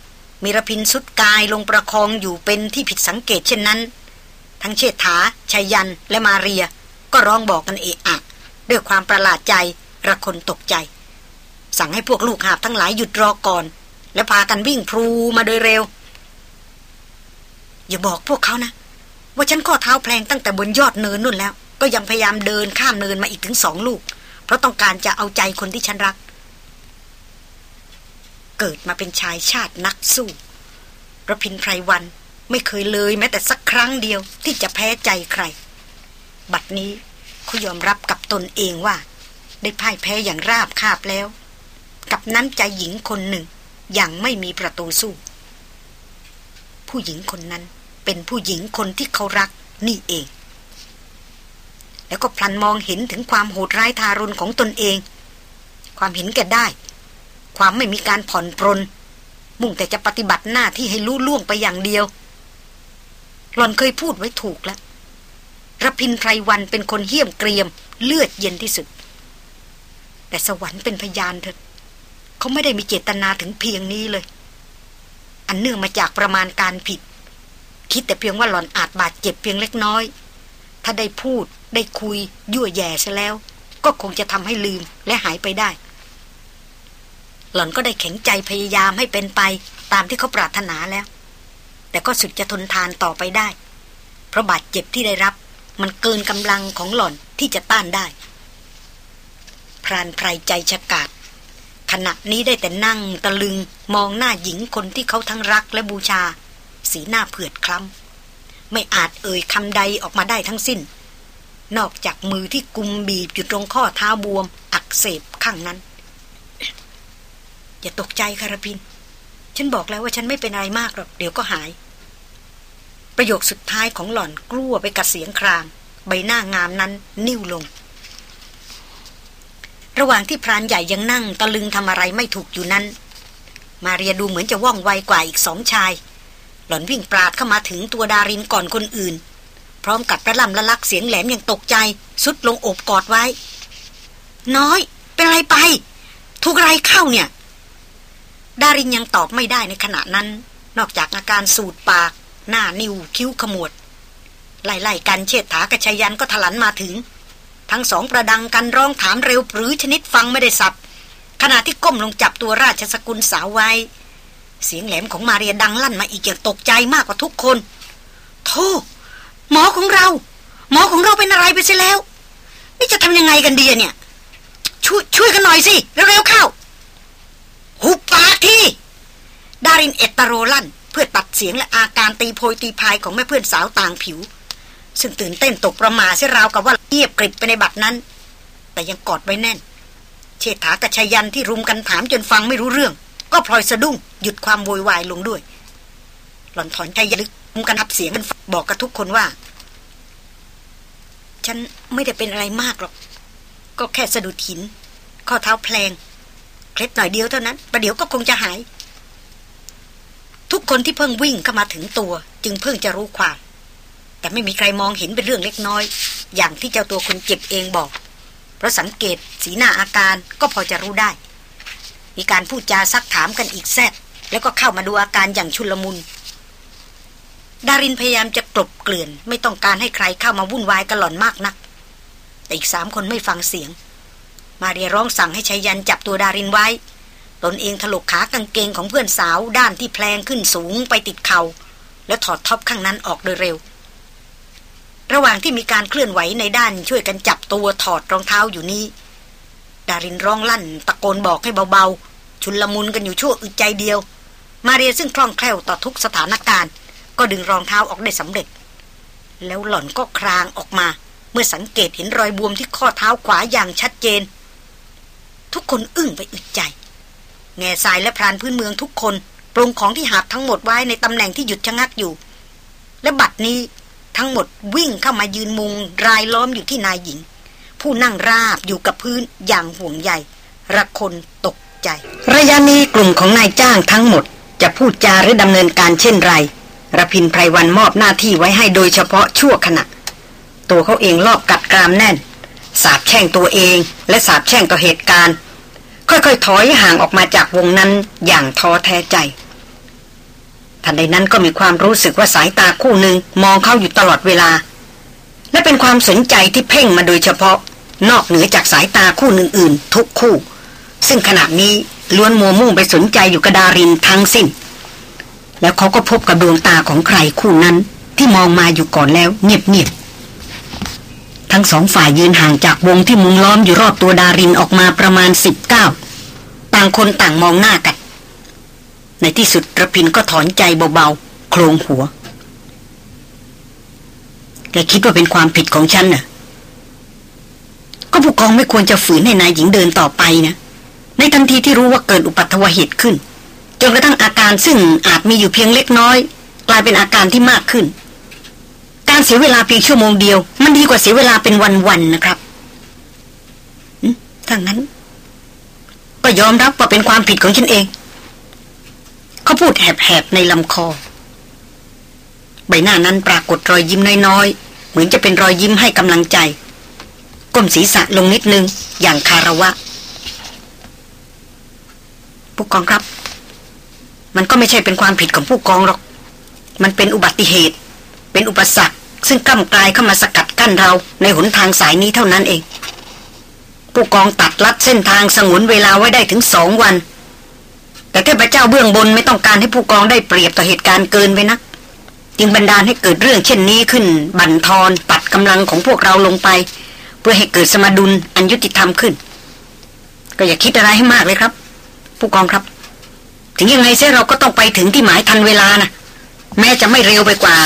A: มีระพินสุดกายลงประคองอยู่เป็นที่ผิดสังเกตเช่นนั้น ทั้งเชษฐาชัยยันและมาเรีย ก็ร้องบอกกันเอะอะด้วยความประหลาดใจระคนตกใจ สั่งให้พวกลูกหาบทั้งหลายหยุดรอก่อน แล้วพากันวิ่งพลูมาโดยเร็ว อย่าบอกพวกเขานะ ว่าฉันข้อเท้าแพลงตั้งแต่บนยอดเนินนู่นแล้ว ก็ยังพยายามเดินข้ามเนินมาอีกถึงสองลูก เพราะต้องการจะเอาใจคนที่ฉันรัก เกิดมาเป็นชายชาตินักสู้ระพินไพรวันไม่เคยเลยแม้แต่สักครั้งเดียวที่จะแพ้ใจใคร บัดนี้เขายอมรับกับตนเองว่า ได้พ่ายแพ้อย่างราบคาบแล้ว กับน้ำใจหญิงคนหนึ่ง อย่างไม่มีประตูสู้ ผู้หญิงคนนั้นเป็นผู้หญิงคนที่เขารักนี่เอง แล้วก็พลันมองเห็นถึงความโหดร้ายทารุณของตนเอง ความเห็นแก่ได้ ความไม่มีการผ่อนปรน มุ่งแต่จะปฏิบัติหน้าที่ให้รู้ล่วงไปอย่างเดียว หลอนเคยพูดไว้ถูกแล้วรพินไพรวันเป็นคนเหี้ยมเกรียม เลือดเย็นที่สุด แต่สวรรค์เป็นพยานเถิดเขาไม่ได้มีเจตนาถึงเพียงนี้เลย อันเนื่องมาจากประมาณการผิด คิดแต่เพียงว่าหล่อนอาจบาดเจ็บเพียงเล็กน้อย ถ้าได้พูดได้คุย ยั่วแย่ซะแล้ว ก็คงจะทำให้ลืมและหายไปได้ หล่อนก็ได้แข็งใจพยายามให้เป็นไปตามที่เขาปรารถนาแล้ว แต่ก็สุดจะทนทานต่อไปได้ เพราะบาดเจ็บที่ได้รับ มันเกินกำลังของหล่อนที่จะต้านได้ พรานไพรใจฉกาดขณะนี้ได้แต่นั่งตะลึงมองหน้าหญิงคนที่เขาทั้งรักและบูชา สีหน้าเผือดคล้ำไม่อาจเอ่ยคำใดออกมาได้ทั้งสิ้น นอกจากมือที่กุมบีบอยู่ตรงข้อเท้าบวม อักเสบข้างนั้น อย่าตกใจคารพิน ฉันบอกแล้วว่าฉันไม่เป็นอะไรมากหรอก เดี๋ยวก็หาย ประโยคสุดท้ายของหล่อนกลัวไปกับเสียงคราง ใบหน้างามนั้นนิ่วลง ระหว่างที่พรานใหญ่ยังนั่งตะลึงทำอะไรไม่ถูกอยู่นั้น มาเรียดูเหมือนจะว่องไวกว่าอีกสองชาย หล่อนวิ่งปราดเข้ามาถึงตัวดารินก่อนคนอื่น พร้อมกับประลำละลักเสียงแหลมอย่างตกใจ สุดลงโอบกอดไว้ น้อย เป็นอะไรไปทุกอะไรเข้าเนี่ย ดารินยังตอบไม่ได้ในขณะนั้น นอกจากอาการสูดปาก หน้านิ้วคิ้วขมวด ไล่ๆกันเชิดถากระชยันก็ถลันมาถึง ทั้งสองประดังกันร้องถามเร็วปรือชนิดฟังไม่ได้สับ ขณะที่ก้มลงจับตัวราชสกุลสาวไว้ เสียงแหลมของมาเรียดังลั่นมาอีกอย่างตกใจมากกว่าทุกคนโธ่หมอของเรา หมอของเราเป็นอะไรไปเสียแล้ว นี่จะทำยังไงกันดีเนี่ย ช่วยช่วยกันหน่อยสิเร็วๆเข้า หุบปากที่ดารินเอตโรลั่น เพื่อตัดเสียงและอาการตีโพยตีพายของแม่เพื่อนสาวต่างผิว ซึ่งตื่นเต้นตกประมาเสียราวกับว่าเงียบกริบไปในบัดนั้น แต่ยังกอดไว้แน่น เชษฐากระชยันที่รุมกันถามจนฟังไม่รู้เรื่อง ก็พลอยสะดุ้งหยุดความโวยวายลงด้วย หล่อนถอนใจลึกรุมกันทับเสียงกันบอกกับทุกคนว่า ฉันไม่ได้เป็นอะไรมากหรอก ก็แค่สะดุดหิน ข้อเท้าแพลง เคล็ดหน่อยเดียวเท่านั้นประเดี๋ยวก็คงจะหาย ทุกคนที่เพิ่งวิ่งเข้ามาถึงตัว จึงเพิ่งจะรู้ความ แต่ไม่มีใครมองเห็นเป็นเรื่องเล็กน้อย อย่างที่เจ้าตัวคนเจ็บเองบอก เพราะสังเกตสีหน้าอาการก็พอจะรู้ได้ มีการพูดจาซักถามกันอีกแซดแล้วก็เข้ามาดูอาการอย่างชุลมุนดารินพยายามจะกลบเกลื่อน ไม่ต้องการให้ใครเข้ามาวุ่นวายกันหล่อนมากนัก แต่อีกสามคนไม่ฟังเสียง มาเรียร้องสั่งให้ชายยันจับตัวดารินไว้ ตนเองถลกขากางเกงของเพื่อนสาวด้านที่แพลงขึ้นสูงไปติดเขา่าแล้วถอดท็อปข้างนั้นออกโดยเร็ว ระหว่างที่มีการเคลื่อนไหวในด้านช่วยกันจับตัวถอดรองเท้าอยู่นี้ ดารินร้องลั่น ตะโกนบอกให้เบาๆ ชุนละมุนกันอยู่ชั่วอึดใจเดียว มาเรียซึ่งคล่องแคล่วต่อทุกสถานการณ์ ก็ดึงรองเท้าออกได้สำเร็จ แล้วหล่อนก็ครางออกมา เมื่อสังเกตเห็นรอยบวมที่ข้อเท้าขวาอย่างชัดเจน ทุกคนอึ้งไปอึดใจ แง่สายและพรานพื้นเมืองทุกคนปรงของที่หาบทั้งหมดไว้ในตำแหน่งที่หยุดชะงักอยู่ และบัดนี้ทั้งหมดวิ่งเข้ามายืนมุงรายล้อมอยู่ที่นายหญิง ผู้นั่งราบอยู่กับพื้นอย่างห่วงใยระคนตกใจ ระยะนี้กลุ่มของนายจ้างทั้งหมด จะพูดจาหรือดำเนินการเช่นไรระพินไพรวันมอบหน้าที่ไว้ให้โดยเฉพาะชั่วขณะ ตัวเขาเองรอบกัดกรามแน่น สาบแช่งตัวเอง และสาบแช่งต่อเหตุการณ์ ค่อยๆถอยห่างออกมาจากวงนั้นอย่างท้อแท้ใจทันใดนั้นก็มีความรู้สึกว่าสายตาคู่หนึ่งมองเข้าอยู่ตลอดเวลา และเป็นความสนใจที่เพ่งมาโดยเฉพาะ นอกเหนือจากสายตาคู่อื่นๆ ทุกคู่ ซึ่งขณะนี้ล้วนมัวมุ่งไปสนใจอยู่กระดารินทั้งสิ้น แล้วเขาก็พบกับดวงตาของใครคู่นั้นที่มองมาอยู่ก่อนแล้วเงียบๆ ทั้งสองฝ่ายยืนห่างจากวงที่มุงล้อมอยู่รอบตัวดารินออกมาประมาณสิบเก้าต่างคนต่างมองหน้ากัน ในที่สุดระพินก็ถอนใจเบาๆ โครงหัว แกคิดว่าเป็นความผิดของฉันน่ะ ก็ผู้กองไม่ควรจะฝืนให้นายหญิงเดินต่อไปนะ ในทันทีที่รู้ว่าเกิดอุปัตวเหตุขึ้น จนกระทั่งอาการซึ่งอาจมีอยู่เพียงเล็กน้อย กลายเป็นอาการที่มากขึ้น การเสียเวลาเพียงชั่วโมงเดียว มันดีกว่าเสียเวลาเป็นวันๆนะครับถ้างั้น ก็ยอมรับว่าเป็นความผิดของฉันเอง เขาพูดแหบๆในลำคอ ใบหน้านั้นปรากฏรอยยิ้มน้อยๆ เหมือนจะเป็นรอยยิ้มให้กำลังใจ ก้มศีรษะลงนิดนึง อย่างคาระวะผู้กองครับ มันก็ไม่ใช่เป็นความผิดของผู้กองหรอก มันเป็นอุบัติเหตุ เป็นอุปสรรค ซึ่งก้ากลายเข้ามาสกัดกั้นเราในหนทางสายนี้เท่านั้นเอง ผู้กองตัดลัดเส้นทางสงวนเวลาไว้ได้ถึงสองวัน แต่เทพเจ้าเบื้องบนไม่ต้องการให้ผู้กองได้เปรียบต่อเหตุการณ์เกินไปนะจึงบันดาลให้เกิดเรื่องเช่นนี้ขึ้น บั่นทอนตัดกำลังของพวกเราลงไป เพื่อให้เกิดสมดุลอันยุติธรรมขึ้น ก็อย่าคิดอะไรให้มากเลยครับ ผู้กองครับ ถึงยังไงเสียเราก็ต้องไปถึงที่หมายทันเวลานะแม้จะไม่เร็วไปกว่า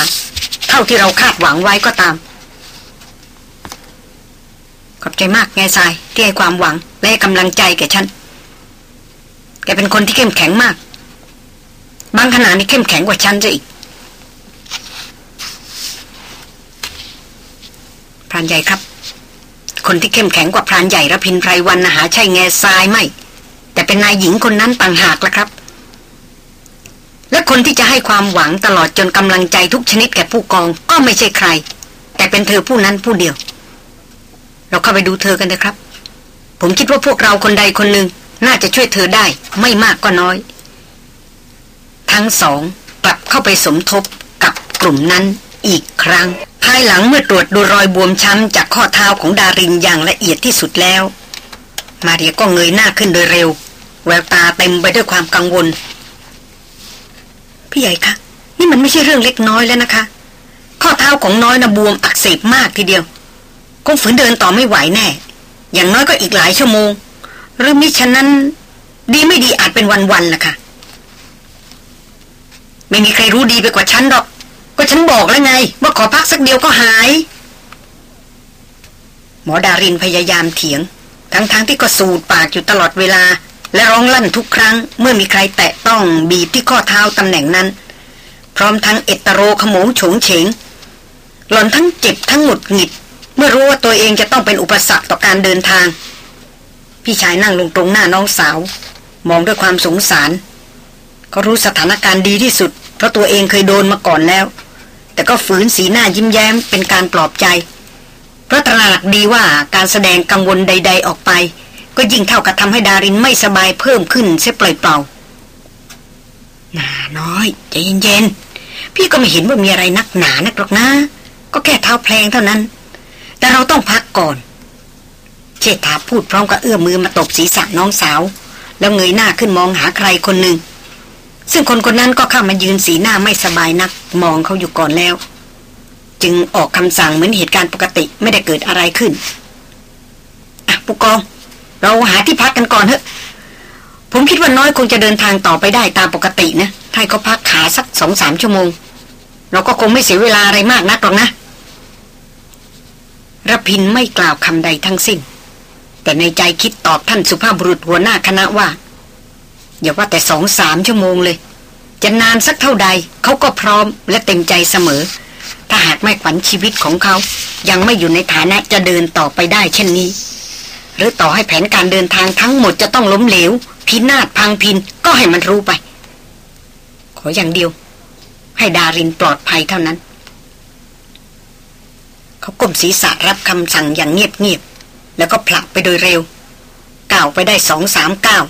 A: เท่าที่เราคาดหวังไว้ก็ตาม ขอบใจมากแง่ทรายที่ให้ความหวัง และกำลังใจแก่ฉัน แกเป็นคนที่เข้มแข็งมาก บางขณะนี่เข้มแข็งกว่าฉันจะอีกพรานใหญ่ครับ คนที่เข้มแข็งกว่าพรานใหญ่ระพินไพรวันหาใช่แง่ทรายไม่ แต่เป็นนายหญิงคนนั้นต่างหากละครับ คนที่จะให้ความหวังตลอดจนกำลังใจทุกชนิดแก่ผู้กองก็ไม่ใช่ใคร แต่เป็นเธอผู้นั้นผู้เดียว เราเข้าไปดูเธอกันนะครับ ผมคิดว่าพวกเราคนใดคนหนึ่งน่าจะช่วยเธอได้ ไม่มากก็น้อย ทั้งสองกลับเข้าไปสมทบกับกลุ่มนั้นอีกครั้ง ภายหลังเมื่อตรวจดูรอยบวมช้ำจากข้อเท้าของดารินอย่างละเอียดที่สุดแล้ว มาเรียก็เงยหน้าขึ้นโดยเร็ว แววตาเต็มไปด้วยความกังวล พี่ใหญ่คะนี่มันไม่ใช่เรื่องเล็กน้อยแล้วนะคะ ข้อเท้าของน้อยนะบวมอักเสบมากทีเดียว คงฝืนเดินต่อไม่ไหวแน่ อย่างน้อยก็อีกหลายชั่วโมง หรือมิฉะนั้นดีไม่ดีอาจเป็นวันๆล่ะค่ะ ไม่มีใครรู้ดีไปกว่าฉันหรอก ก็ฉันบอกแล้วไง ว่าขอพักสักเดียวก็หาย หมอดารินพยายามเถียง ทั้งๆทที่ก็สูดปากอยู่ตลอดเวลา และร้องลั่นทุกครั้งเมื่อมีใครแตะต้องบีบที่ข้อเท้าตำแหน่งนั้น พร้อมทั้งเอตโรขโมงโฉงเฉง หล่อนทั้งเจ็บทั้งหงุดหงิด เมื่อรู้ว่าตัวเองจะต้องเป็นอุปสรรคต่อการเดินทาง พี่ชายนั่งลงตรงหน้าน้องสาว มองด้วยความสงสาร เขารู้สถานการณ์ดีที่สุด เพราะตัวเองเคยโดนมาก่อนแล้ว แต่ก็ฝืนสีหน้ายิ้มแย้มเป็นการปลอบใจ เพราะตระหนักดีว่าการแสดงกังวลใด ๆออกไป ก็ยิ่งเท่ากับทำให้ดารินไม่สบายเพิ่มขึ้นเสียเปล่าๆนาน้อยใจเย็นๆ พี่ก็ไม่เห็นว่ามีอะไรนักหนานักหรอกนะ ก็แค่เท้าแพลงเท่านั้น แต่เราต้องพักก่อน เชษฐาพูดพร้อมกับเอื้อมมือมาตบศีรษะน้องสาว แล้วเงยหน้าขึ้นมองหาใครคนหนึ่ง ซึ่งคนคนนั้นก็เข้ามายืนสีหน้าไม่สบายนัก มองเขาอยู่ก่อนแล้ว จึงออกคำสั่งเหมือนเหตุการณ์ปกติไม่ได้เกิดอะไรขึ้นอะผู้กอง เราหาที่พักกันก่อนเถอะ ผมคิดว่าน้อยคงจะเดินทางต่อไปได้ตามปกตินะถ้าเขาพักขาสักสองสามชั่วโมง เราก็คงไม่เสียเวลาอะไรมากนักหรอกนะระพินไม่กล่าวคำใดทั้งสิ้น แต่ในใจคิดตอบท่านสุภาพบุรุษหัวหน้าคณะว่า อย่าว่าแต่สองสามชั่วโมงเลย จะนานสักเท่าใดเขาก็พร้อมและเต็มใจเสมอ ถ้าหากไม่ขวัญชีวิตของเขายังไม่อยู่ในฐานะจะเดินต่อไปได้เช่นนี้ หรือต่อให้แผนการเดินทางทั้งหมดจะต้องล้มเหลว พินาศพังพินก็ให้มันรู้ไป ขออย่างเดียว ให้ดารินปลอดภัยเท่านั้น เขาก้มศีรษะรับคำสั่งอย่างเงียบๆแล้วก็ผลักไปโดยเร็วก้าวไปได้สองสามก้าว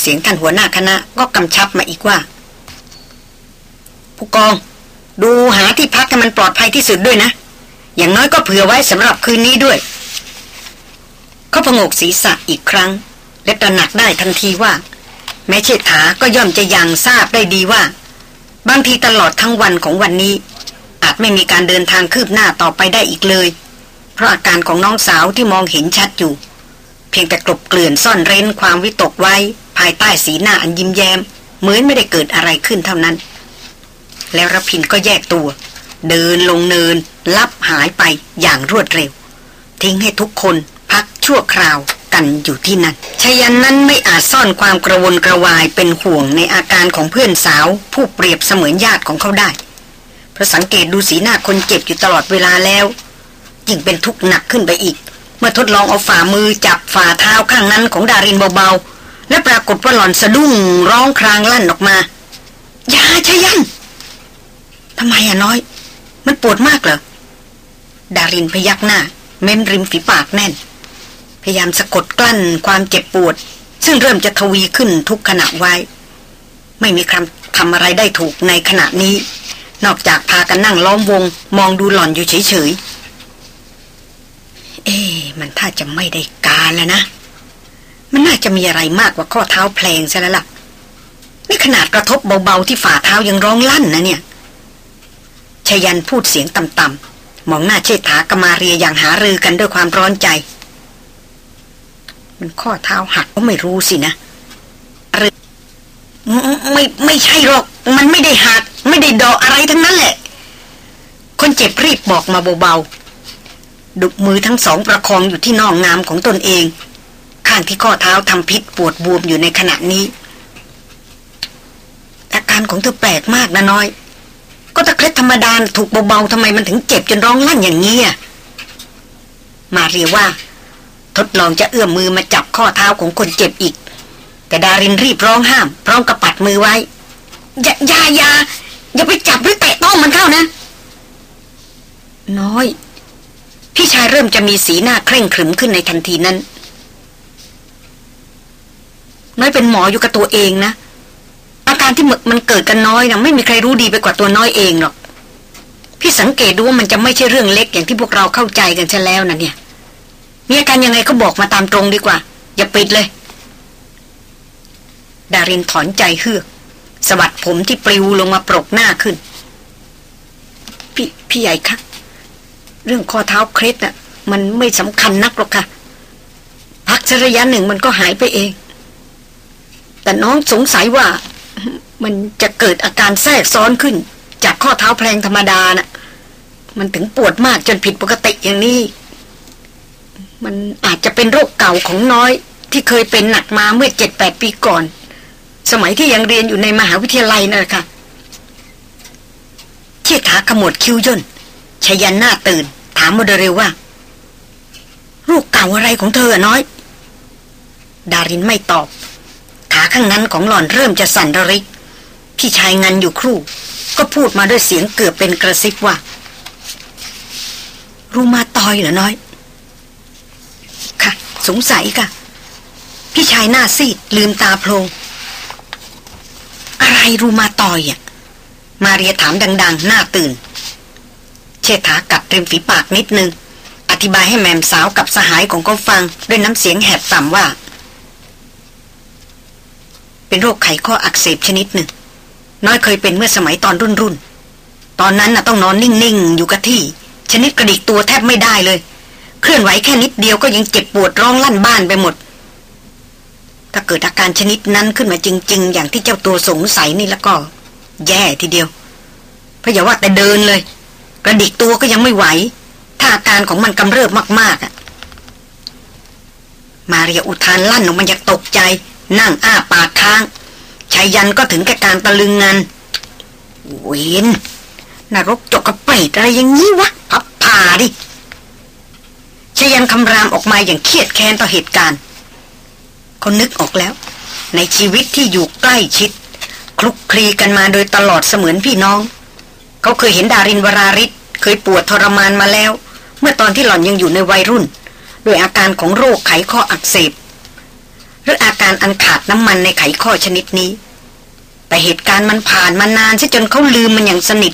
A: เสียงท่านหัวหน้าคณะก็กำชับมาอีกว่า ผู้กอง ดูหาที่พักให้มันปลอดภัยที่สุดด้วยนะ อย่างน้อยก็เผื่อไว้สำหรับคืนนี้ด้วย เขาพงกศีรษะอีกครั้ง และตระหนักได้ทันทีว่า แม้เชษฐาก็ย่อมจะยังทราบได้ดีว่า บางทีตลอดทั้งวันของวันนี้ อาจไม่มีการเดินทางคืบหน้าต่อไปได้อีกเลย เพราะอาการของน้องสาวที่มองเห็นชัดอยู่ เพียงแต่กลบเกลื่อนซ่อนเร้นความวิตกไว้ ภายใต้สีหน้าอันยิ้มแย้มเหมือนไม่ได้เกิดอะไรขึ้นเท่านั้น แล้วรพินก็แยกตัว เดินลงเนิน ลับหายไปอย่างรวดเร็ว ทิ้งให้ทุกคน ชั่วคราวกันอยู่ที่นั่นชยันนั้นไม่อาจซ่อนความกระวนกระวายเป็นห่วงในอาการของเพื่อนสาว ผู้เปรียบเสมือนญาติของเขาได้ เพราะสังเกตดูสีหน้าคนเจ็บอยู่ตลอดเวลาแล้วยิ่งเป็นทุกข์หนักขึ้นไปอีก เมื่อทดลองเอาฝ่ามือจับฝ่าเท้าข้างนั้นของดารินเบาๆ และปรากฏว่าหล่อนสะดุ้งร้องครางลั่นออกมาอย่าชยันทำไมอะน้อย มันปวดมากเหรอดารินพยักหน้า เม้มริมฝีปากแน่น พยายามสะกดกลั้นความเจ็บปวด ซึ่งเริ่มจะทวีขึ้นทุกขณะไว้ ไม่มีคำทำอะไรได้ถูกในขณะนี้ นอกจากพากันนั่งล้อมวง มองดูหล่อนอยู่เฉยๆ เอ๊มันถ้าจะไม่ได้การแล้วนะ มันน่าจะมีอะไรมากกว่าข้อเท้าแพลงซะแล้วล่ะนี่ขนาดกระทบเบาๆที่ฝ่าเท้ายังร้องลั่นนะเนี่ยชยันพูดเสียงต่ำๆมองหน้าเชษฐากมาเรียอย่างหารือกันด้วยความร้อนใจ มันข้อเท้าหักก็ไม่รู้สินะหรือไม่ไม่ใช่หรอก มันไม่ได้หัก ไม่ได้ดออะไรทั้งนั้นแหละ คนเจ็บรีบบอกมาเบาๆดุกมือทั้งสองประคองอยู่ที่น่องงามของตนเอง ข้างที่ข้อเท้าทำพิษปวดบวมอยู่ในขณะนี้ อาการของเธอแปลกมากนะน้อย ก็ตะเคล็ดธรรมดาถูกเบาๆทำไมมันถึงเจ็บจนร้องลั่นอย่างนี้อะมาเรียว่า ดลองจะเอื้อมมือมาจับข้อเท้าของคนเจ็บอีก แต่ดารินรีบร้องห้าม พร้อมกับปัดมือไว้ อย่าอย่าอย่าอย่าไปจับหรือแตะต้องมันเข้านะ น้อย พี่ชายเริ่มจะมีสีหน้าเคร่งขรึมขึ้นในทันทีนั้น น้อยเป็นหมออยู่กับตัวเองนะอาการที่มันเกิดกันน้อยนะไม่มีใครรู้ดีไปกว่าตัวน้อยเองหรอกพี่สังเกตดูว่ามันจะไม่ใช่เรื่องเล็กอย่างที่พวกเราเข้าใจกันใช่แล้วนะเนี่ย มีอาการยังไงก็บอกมาตามตรงดีกว่า อย่าปิดเลย ดารินถอนใจเฮือกสะบัดผมที่ปลิวลงมาปรกหน้าขึ้น พี่พี่ใหญ่คะเรื่องข้อเท้าเคล็ดน่ะ มันไม่สำคัญนักหรอกค่ะ พักระยะหนึ่งมันก็หายไปเอง แต่น้องสงสัยว่า มันจะเกิดอาการแทรกซ้อนขึ้น จากข้อเท้าแพลงธรรมดานะ่ะ มันถึงปวดมากจนผิดปกติอย่างนี้ มันอาจจะเป็นโรคเก่าของน้อยที่เคยเป็นหนักมาเมื่อเจ็ดแปดปีก่อน สมัยที่ยังเรียนอยู่ในมหาวิทยาลัยนั่นแหละค่ะเชี่ยขาขมวดคิ้วย่นชยันหน้าตื่น ถามมาโดเร็วว่าลูกเก่าอะไรของเธอน้อย ดารินไม่ตอบ ขาข้างนั้นของหล่อนเริ่มจะสั่นระริก พี่ชายงันอยู่ครู่ ก็พูดมาด้วยเสียงเกือบเป็นกระซิบว่า รูมาตอยเหรอน้อย สงสัยค่ะ พี่ชายหน้าซีดลืมตาโพลงอะไรรูมาตอยอะ มาเรียถามดัง ๆ หน้าตื่น เชษฐากัดริมฝีปากนิดนึง อธิบายให้แมมสาวกับสหายของเขาฟัง ด้วยน้ำเสียงแหบต่ำว่า เป็นโรคไขข้ออักเสบชนิดหนึ่ง น้อยเคยเป็นเมื่อสมัยตอนรุ่นรุ่นตอนนั้นน่ะต้องนอนนิ่ง ๆ อยู่กับที่ ชนิดกระดิกตัวแทบไม่ได้เลย เคลื่อนไหวแค่นิดเดียวก็ยังเจ็บปวดร้องลั่นบ้านไปหมด ถ้าเกิดอาการชนิดนั้นขึ้นมาจริง ๆ อย่างที่เจ้าตัวสงสัยนี่แล้วก็ แย่ทีเดียวเพราะอย่าว่าแต่เดินเลย กระดิกตัวก็ยังไม่ไหว ถ้าอาการของมันกำเริบมากๆอะมาเรียอุทานลั่นออกมาจากตกใจ นั่งอ้าปากค้างชายยันก็ถึงแก่การตะลึงงานเวนนรกจกกระเปรตอะไรอย่างนี้วะพับผ่าดิ ชยันคำรามออกมาอย่างเครียดแค้นต่อเหตุการณ์เขานึกออกแล้ว ในชีวิตที่อยู่ใกล้ชิด คลุกคลีกันมาโดยตลอดเสมือนพี่น้อง เขาเคยเห็นดารินวราริศเคยปวดทรมานมาแล้ว เมื่อตอนที่หล่อนยังอยู่ในวัยรุ่นด้วยอาการของโรคไขข้ออักเสบ หรืออาการอันขาดน้ำมันในไขข้อชนิดนี้ แต่เหตุการณ์มันผ่านมานานซะจนเขาลืมมันอย่างสนิท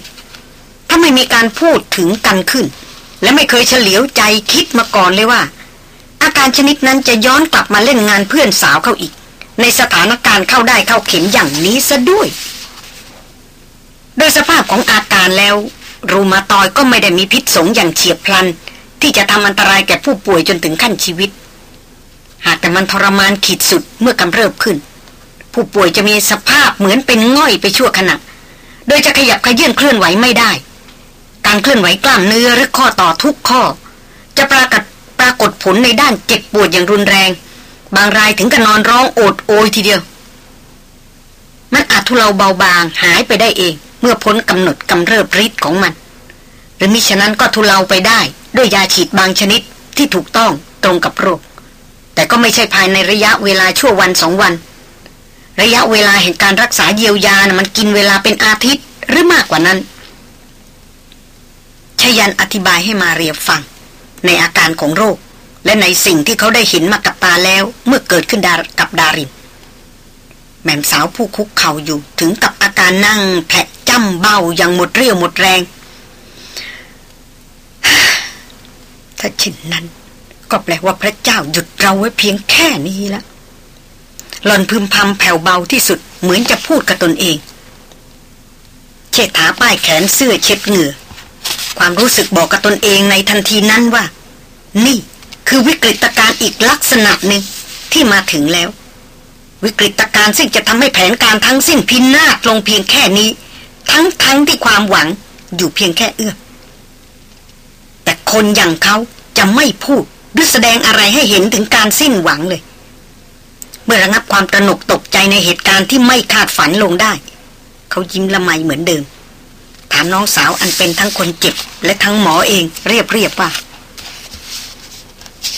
A: ถ้าไม่มีการพูดถึงกันขึ้น และไม่เคยเฉลียวใจคิดมาก่อนเลยว่า อาการชนิดนั้นจะย้อนกลับมาเล่นงานเพื่อนสาวเขาอีก ในสถานการณ์เข้าได้เข้าเข็มอย่างนี้ซะด้วย โดยสภาพของอาการแล้ว รูมาตอยก็ไม่ได้มีพิษสงอย่างเฉียบพลัน ที่จะทำอันตรายแก่ผู้ป่วยจนถึงขั้นชีวิต หากแต่มันทรมานขีดสุดเมื่อกำเริบขึ้น ผู้ป่วยจะมีสภาพเหมือนเป็นง่อยไปชั่วขณะโดยจะขยับขยื่นเคลื่อนไหวไม่ได้ การเคลื่อนไหวกล้ามเนื้อหรือข้อต่อทุกข้อ จะปรากฏปรากฏผลในด้านเจ็บปวดอย่างรุนแรง บางรายถึงกับนอนร้องโอดโอยทีเดียว มันอาจทุเลาเบาบางหายไปได้เอง เมื่อพ้นกำหนดกำเริบฤทธิ์ของมัน หรือมิฉะนั้นก็ทุเลาไปได้ ด้วยยาฉีดบางชนิดที่ถูกต้องตรงกับโรค แต่ก็ไม่ใช่ภายในระยะเวลาชั่ววันสองวัน ระยะเวลาแห่งการรักษาเยียวยานะมันกินเวลาเป็นอาทิตย์หรือมากกว่านั้น ยันอธิบายให้มาเรียบฟัง ในอาการของโรค และในสิ่งที่เขาได้เห็นมากับตาแล้ว เมื่อเกิดขึ้นกับดารินแม่สาวผู้คุกเข่าอยู่ถึงกับอาการนั่งแผลจ้ำเบ้าอย่างหมดเรี่ยวหมดแรง ถ้าเช่นนั้น ก็แปลว่าพระเจ้าหยุดเราไว้เพียงแค่นี้ละหล่อนพึมพำแผ่วเบาที่สุดเหมือนจะพูดกับตนเอง เช็ดาป้ายแขนเสื้อเช็ดเหงื่อ ความรู้สึกบอกกับตนเองในทันทีนั้นว่า นี่คือวิกฤตการณ์อีกลักษณะหนึ่งที่มาถึงแล้ว วิกฤตการณ์ซึ่งจะทำให้แผนการทั้งสิ้นพินาศลงเพียงแค่นี้ ทั้งทั้งที่ความหวังอยู่เพียงแค่เอื้อมแต่คนอย่างเขาจะไม่พูดหรือแสดงอะไรให้เห็นถึงการสิ้นหวังเลย เมื่อระงับความตระหนกตกใจในเหตุการณ์ที่ไม่คาดฝันลงได้ เขายิ้มละไมเหมือนเดิม ถามน้องสาวอันเป็นทั้งคนเจ็บ และทั้งหมอเองเรียบเรียบว่า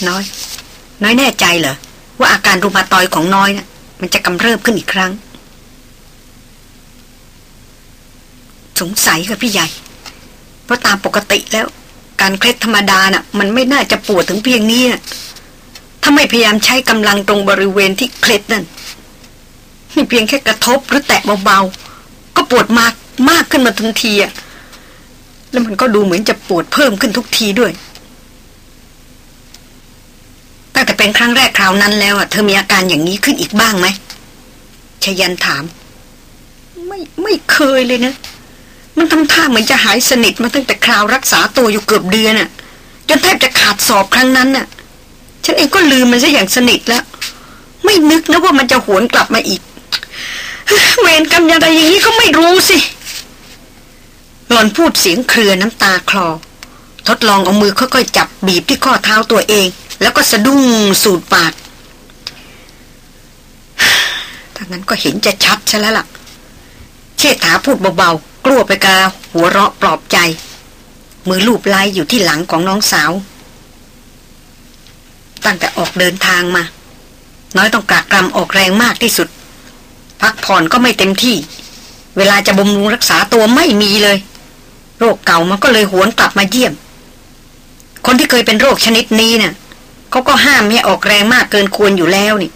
A: น้อย น้อยแน่ใจเหรอ ว่าอาการรูมาตอยของน้อยนะ่ะ มันจะกำเริบขึ้นอีกครั้ง สงสัยค่ะพี่ใหญ่ เพราะตามปกติแล้ว การเคล็ดธรรมดาน่ะ มันไม่น่าจะปวดถึงเพียงนี้นะถ้าไม่พยายามใช้กำลังตรงบริเวณที่เคล็ดนั่นนี่เพียงแค่กระทบหรือแตะเบาๆก็ปวดมาก มากขึ้นมาทันทีอะแล้วมันก็ดูเหมือนจะปวดเพิ่มขึ้นทุกทีด้วย ตั้งแต่เป็นครั้งแรกคราวนั้นแล้วอะเธอมีอาการอย่างนี้ขึ้นอีกบ้างไหมชยันถาม ไม่ไม่เคยเลยนะ มันทำท่าเหมือนจะหายสนิทมาตั้งแต่คราวรักษาตัวอยู่เกือบเดือนอะ จนแทบจะขาดสอบครั้งนั้นน่ะ ฉันเองก็ลืมมันซะอย่างสนิทแล้ว ไม่นึกนะว่ามันจะหวนกลับมาอีกเวรกรรมอย่างไรอย่างนี้ก็ไม่รู้สิ หล่อนพูดเสียงเครือน้ำตาคลอ ทดลองเอามือค่อยๆจับบีบที่ข้อเท้าตัวเอง แล้วก็สะดุ้งสูดปากถ้างั้นก็เห็นจะชัดใช่แล้วล่ะ เชษฐาพูดเบาๆ กลัวไปกาหัวเราะปลอบใจ มือลูบไล่อยู่ที่หลังของน้องสาว ตั้งแต่ออกเดินทางมา น้อยต้องกากรำออกแรงมากที่สุด พักผ่อนก็ไม่เต็มที่ เวลาจะบำรุงรักษาตัวไม่มีเลย โรคเก่ามันก็เลยหวนกลับมาเยี่ยม คนที่เคยเป็นโรคชนิดนี้เนะ่ะเขาก็ห้ามไม่ออกแรงมากเกินควรอยู่แล้วนี่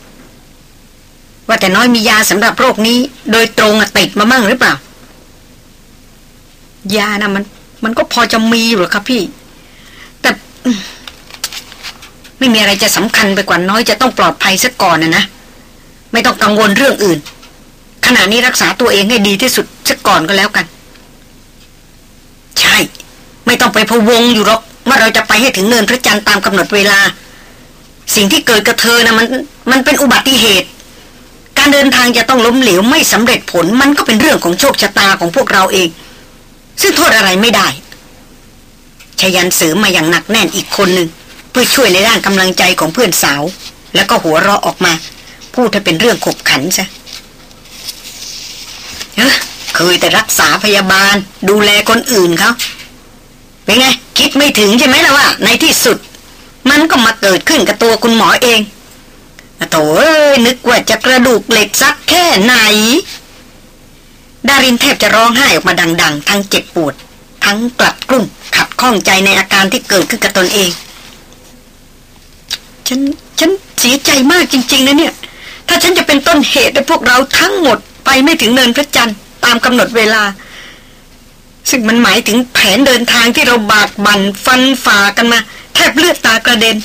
A: ว่าแต่น้อยมียาสำหรับโรคนี้ โดยตรงติดมามั่งหรือเปล่า ยานะมัน มันก็พอจะมีหรอครับพี่ แต่ไม่มีอะไรจะสำคัญไปกว่าน้อยจะต้องปลอดภัยซะก่อนนะนะไม่ต้องกังวลเรื่องอื่นขณะนี้รักษาตัวเองให้ดีที่สุดซะก่อนก็แล้วกัน ใช่ ไม่ต้องไปพะวงอยู่หรอกว่าเราจะไปให้ถึงเนินพระจันทร์ตามกำหนดเวลา สิ่งที่เกิดกับเธอนะมันมันเป็นอุบัติเหตุ การเดินทางจะต้องล้มเหลวไม่สำเร็จผลมันก็เป็นเรื่องของโชคชะตาของพวกเราเอง ซึ่งโทษอะไรไม่ได้ชยันเสริมมาอย่างหนักแน่นอีกคนหนึ่งเพื่อช่วยในด้านกำลังใจของเพื่อนสาว แล้วก็หัวเราะออกมา พูดให้เป็นเรื่องขบขันซะเออ เคยแต่รักษาพยาบาล ดูแลคนอื่นเขาเป็นไง คิดไม่ถึงใช่ไหมล่ะว่า ในที่สุด มันก็มาเกิดขึ้นกับตัวคุณหมอเองโถเอ้ยนึกว่าจะกระดูกเหล็กซักแค่ไหน ดารินแทบจะร้องไห้ออกมาดัง ๆ ทั้งเจ็บปวด ทั้งกลัดกลุ้มขับข้องใจในอาการที่เกิดขึ้นกับตนเอง ฉันฉันเสียใจมากจริง ๆ นะเนี่ย ถ้าฉันจะเป็นต้นเหตุให้พวกเราทั้งหมดไปไม่ถึงเนินพระจันทร์ ตามกำหนดเวลา ซึ่งมันหมายถึงแผนเดินทางที่เราบากบั่นฟันฝ่ากันมา แทบเลือดตากระเด็น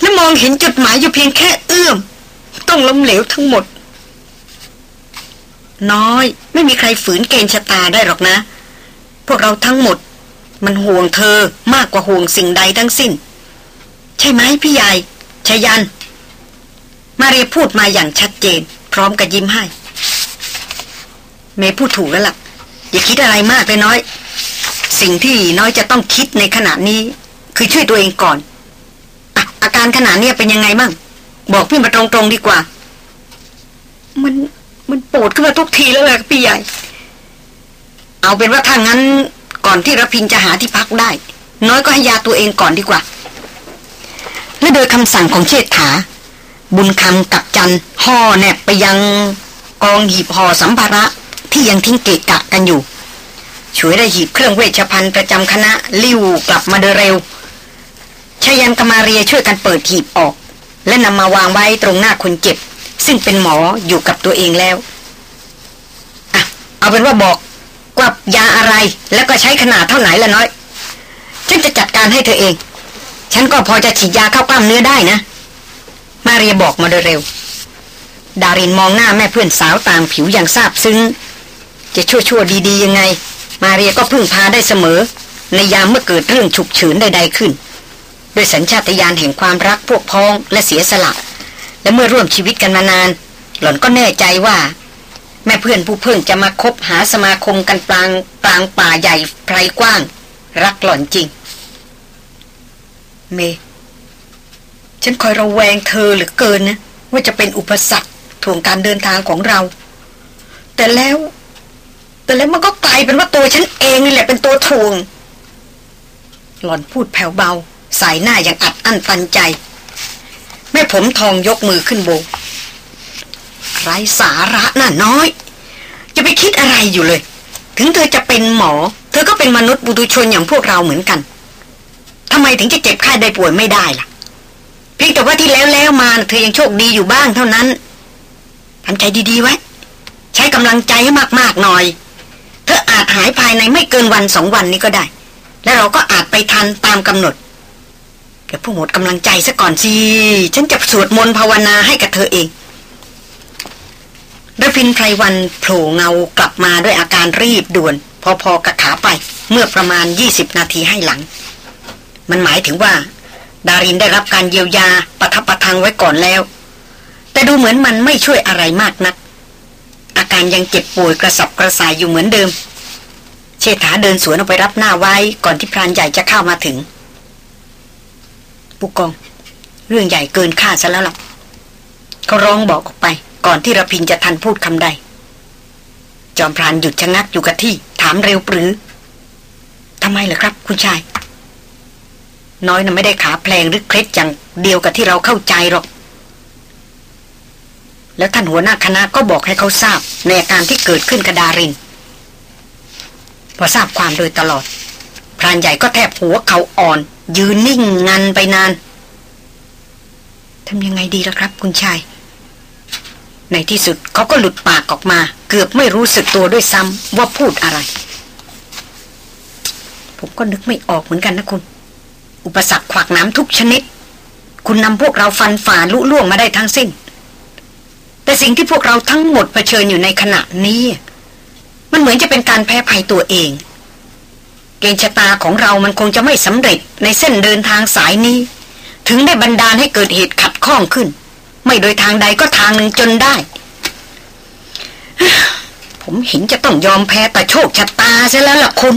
A: และมองเห็นจุดหมายอยู่เพียงแค่เอื้อม ต้องล้มเหลวทั้งหมด น้อย ไม่มีใครฝืนเกณฑ์ชะตาได้หรอกนะ พวกเราทั้งหมด มันห่วงเธอมากกว่าห่วงสิ่งใดทั้งสิ้น ใช่ไหมพี่ใหญ่ชยัน มาเรียพูดมาอย่างชัดเจน พร้อมกับยิ้มให้ เมย์พูดถูกแล้วล่ะ อย่าคิดอะไรมากเลยน้อย สิ่งที่น้อยจะต้องคิดในขณะนี้ คือช่วยตัวเองก่อนออาการขณะนี้เป็นยังไงบ้าง บอกพี่มาตรงๆดีกว่า มันมันปวดขึ้นมาทุกทีแล้วแหละพี่ใหญ่ เอาเป็นว่าถ้างั้นก่อนที่รพินจะหาที่พักได้ น้อยก็ให้ยาตัวเองก่อนดีกว่า และโดยคำสั่งของเชษฐา บุญคำกับจันห่อแนบไปยังกองหีบห่อสัมภาระ ที่ยังทิ้งเกะกะกันอยู่ช่วยได้หีบเครื่องเวชภัณฑ์ประจำคณะลิ้วกลับมาโดยเร็วชายันกมาเรียช่วยกันเปิดหีบออก และนำมาวางไว้ตรงหน้าคนเจ็บ ซึ่งเป็นหมออยู่กับตัวเองแล้วอะเอาเป็นว่าบอกกว่ายาอะไรแล้วก็ใช้ขนาดเท่าไหนละน้อย ฉันจะจัดการให้เธอเอง ฉันก็พอจะฉีดยาเข้ากล้ามเนื้อได้นะ มาเรียบอกมาโดยเร็ว ดารินมองหน้าแม่เพื่อนสาวต่างผิวอย่างซาบซึ้ง จะชั่วชั่วดีๆยังไง มาเรียก็พึ่งพาได้เสมอ ในยามเมื่อเกิดเรื่องฉุกเฉินใดๆขึ้น โดยสัญชาตญาณแห่งความรักพวกพ้องและเสียสละ และเมื่อร่วมชีวิตกันมานาน หล่อนก็แน่ใจว่า แม่เพื่อนผู้เพิ่งจะมาคบหาสมาคมกันปลางปลางป่าใหญ่ไพรกว้าง รักหล่อนจริง เม ฉันคอยระแวงเธอเหลือเกินนะว่าจะเป็นอุปสรรคถ่วงการเดินทางของเรา แต่แล้ว แต่แล้วมันก็กลายเป็นว่าตัวฉันเองนี่แหละเป็นตัวถ่วง หล่อนพูดแผ่วเบา สายหน้าอย่างอัดอั้นตันใจ แม่ผมทองยกมือขึ้นโบกไรสาระน่ะน้อย จะไปคิดอะไรอยู่เลย ถึงเธอจะเป็นหมอ เธอก็เป็นมนุษย์บุตุชนอย่างพวกเราเหมือนกันทำไมถึงจะเจ็บไข้ได้ป่วยไม่ได้ล่ะเพียงแต่ว่าที่แล้วแล้วมาเธอยังโชคดีอยู่บ้างเท่านั้นทำใจดีๆไว้ ใช้กำลังใจให้มากๆหน่อย เธออาจหายภายในไม่เกินวันสองวันนี้ก็ได้ แล้วเราก็อาจไปทันตามกำหนดแกผู้หมดกำลังใจซะก่อนสิ ฉันจะสวดมนต์ภาวนาให้กับเธอเองระพินไพรวันโผล่เงากลับมาด้วยอาการรีบด่วน พอๆกับขาไป เมื่อประมาณ 20 นาทีให้หลัง มันหมายถึงว่า ดารินได้รับการเยียวยาประทับประทังไว้ก่อนแล้ว แต่ดูเหมือนมันไม่ช่วยอะไรมากนัก อาการยังเจ็บป่วยกระสับกระส่ายอยู่เหมือนเดิม เชษฐาเดินสวนออกไปรับหน้าไว้ก่อนที่พรานใหญ่จะเข้ามาถึงผู้กอง เรื่องใหญ่เกินคาดซะแล้วล่ะเขาร้องบอกออกไป ก่อนที่ระพินจะทันพูดคำใด จอมพรานหยุดชะงักอยู่กับที่ ถามเร็วปรือทำไมเหรอครับ คุณชาย น้อยนะ่ะไม่ได้ขาแพลงหรือเคล็ดอย่างเดียวกับที่เราเข้าใจหรอก แล้วท่านหัวหน้าคณะก็บอกให้เขาทราบในอาการที่เกิดขึ้นกับดาริน พอทราบความโดยตลอด พรานใหญ่ก็แทบหัวเขาอ่อน ยืนนิ่งงันไปนานทำยังไงดีล่ะครับ คุณชาย ในที่สุดเขาก็หลุดปากออกมา เกือบไม่รู้สึกตัวด้วยซ้ำว่าพูดอะไร ผมก็นึกไม่ออกเหมือนกันนะคุณ อุปสรรคขวากน้ำทุกชนิด คุณนำพวกเราฟันฝ่าลุล่วงมาได้ทั้งสิ้น แต่สิ่งที่พวกเราทั้งหมดเผชิญอยู่ในขณะนี้ มันเหมือนจะเป็นการแพ้ภัยตัวเอง เกณฑ์ชะตาของเรามันคงจะไม่สำเร็จในเส้นเดินทางสายนี้ ถึงได้บันดาลให้เกิดเหตุขัดข้องขึ้น ไม่โดยทางใดก็ทางหนึ่งจนได้ ผมเห็นจะต้องยอมแพ้แต่โชคชะตาใช่แล้วล่ะคุณ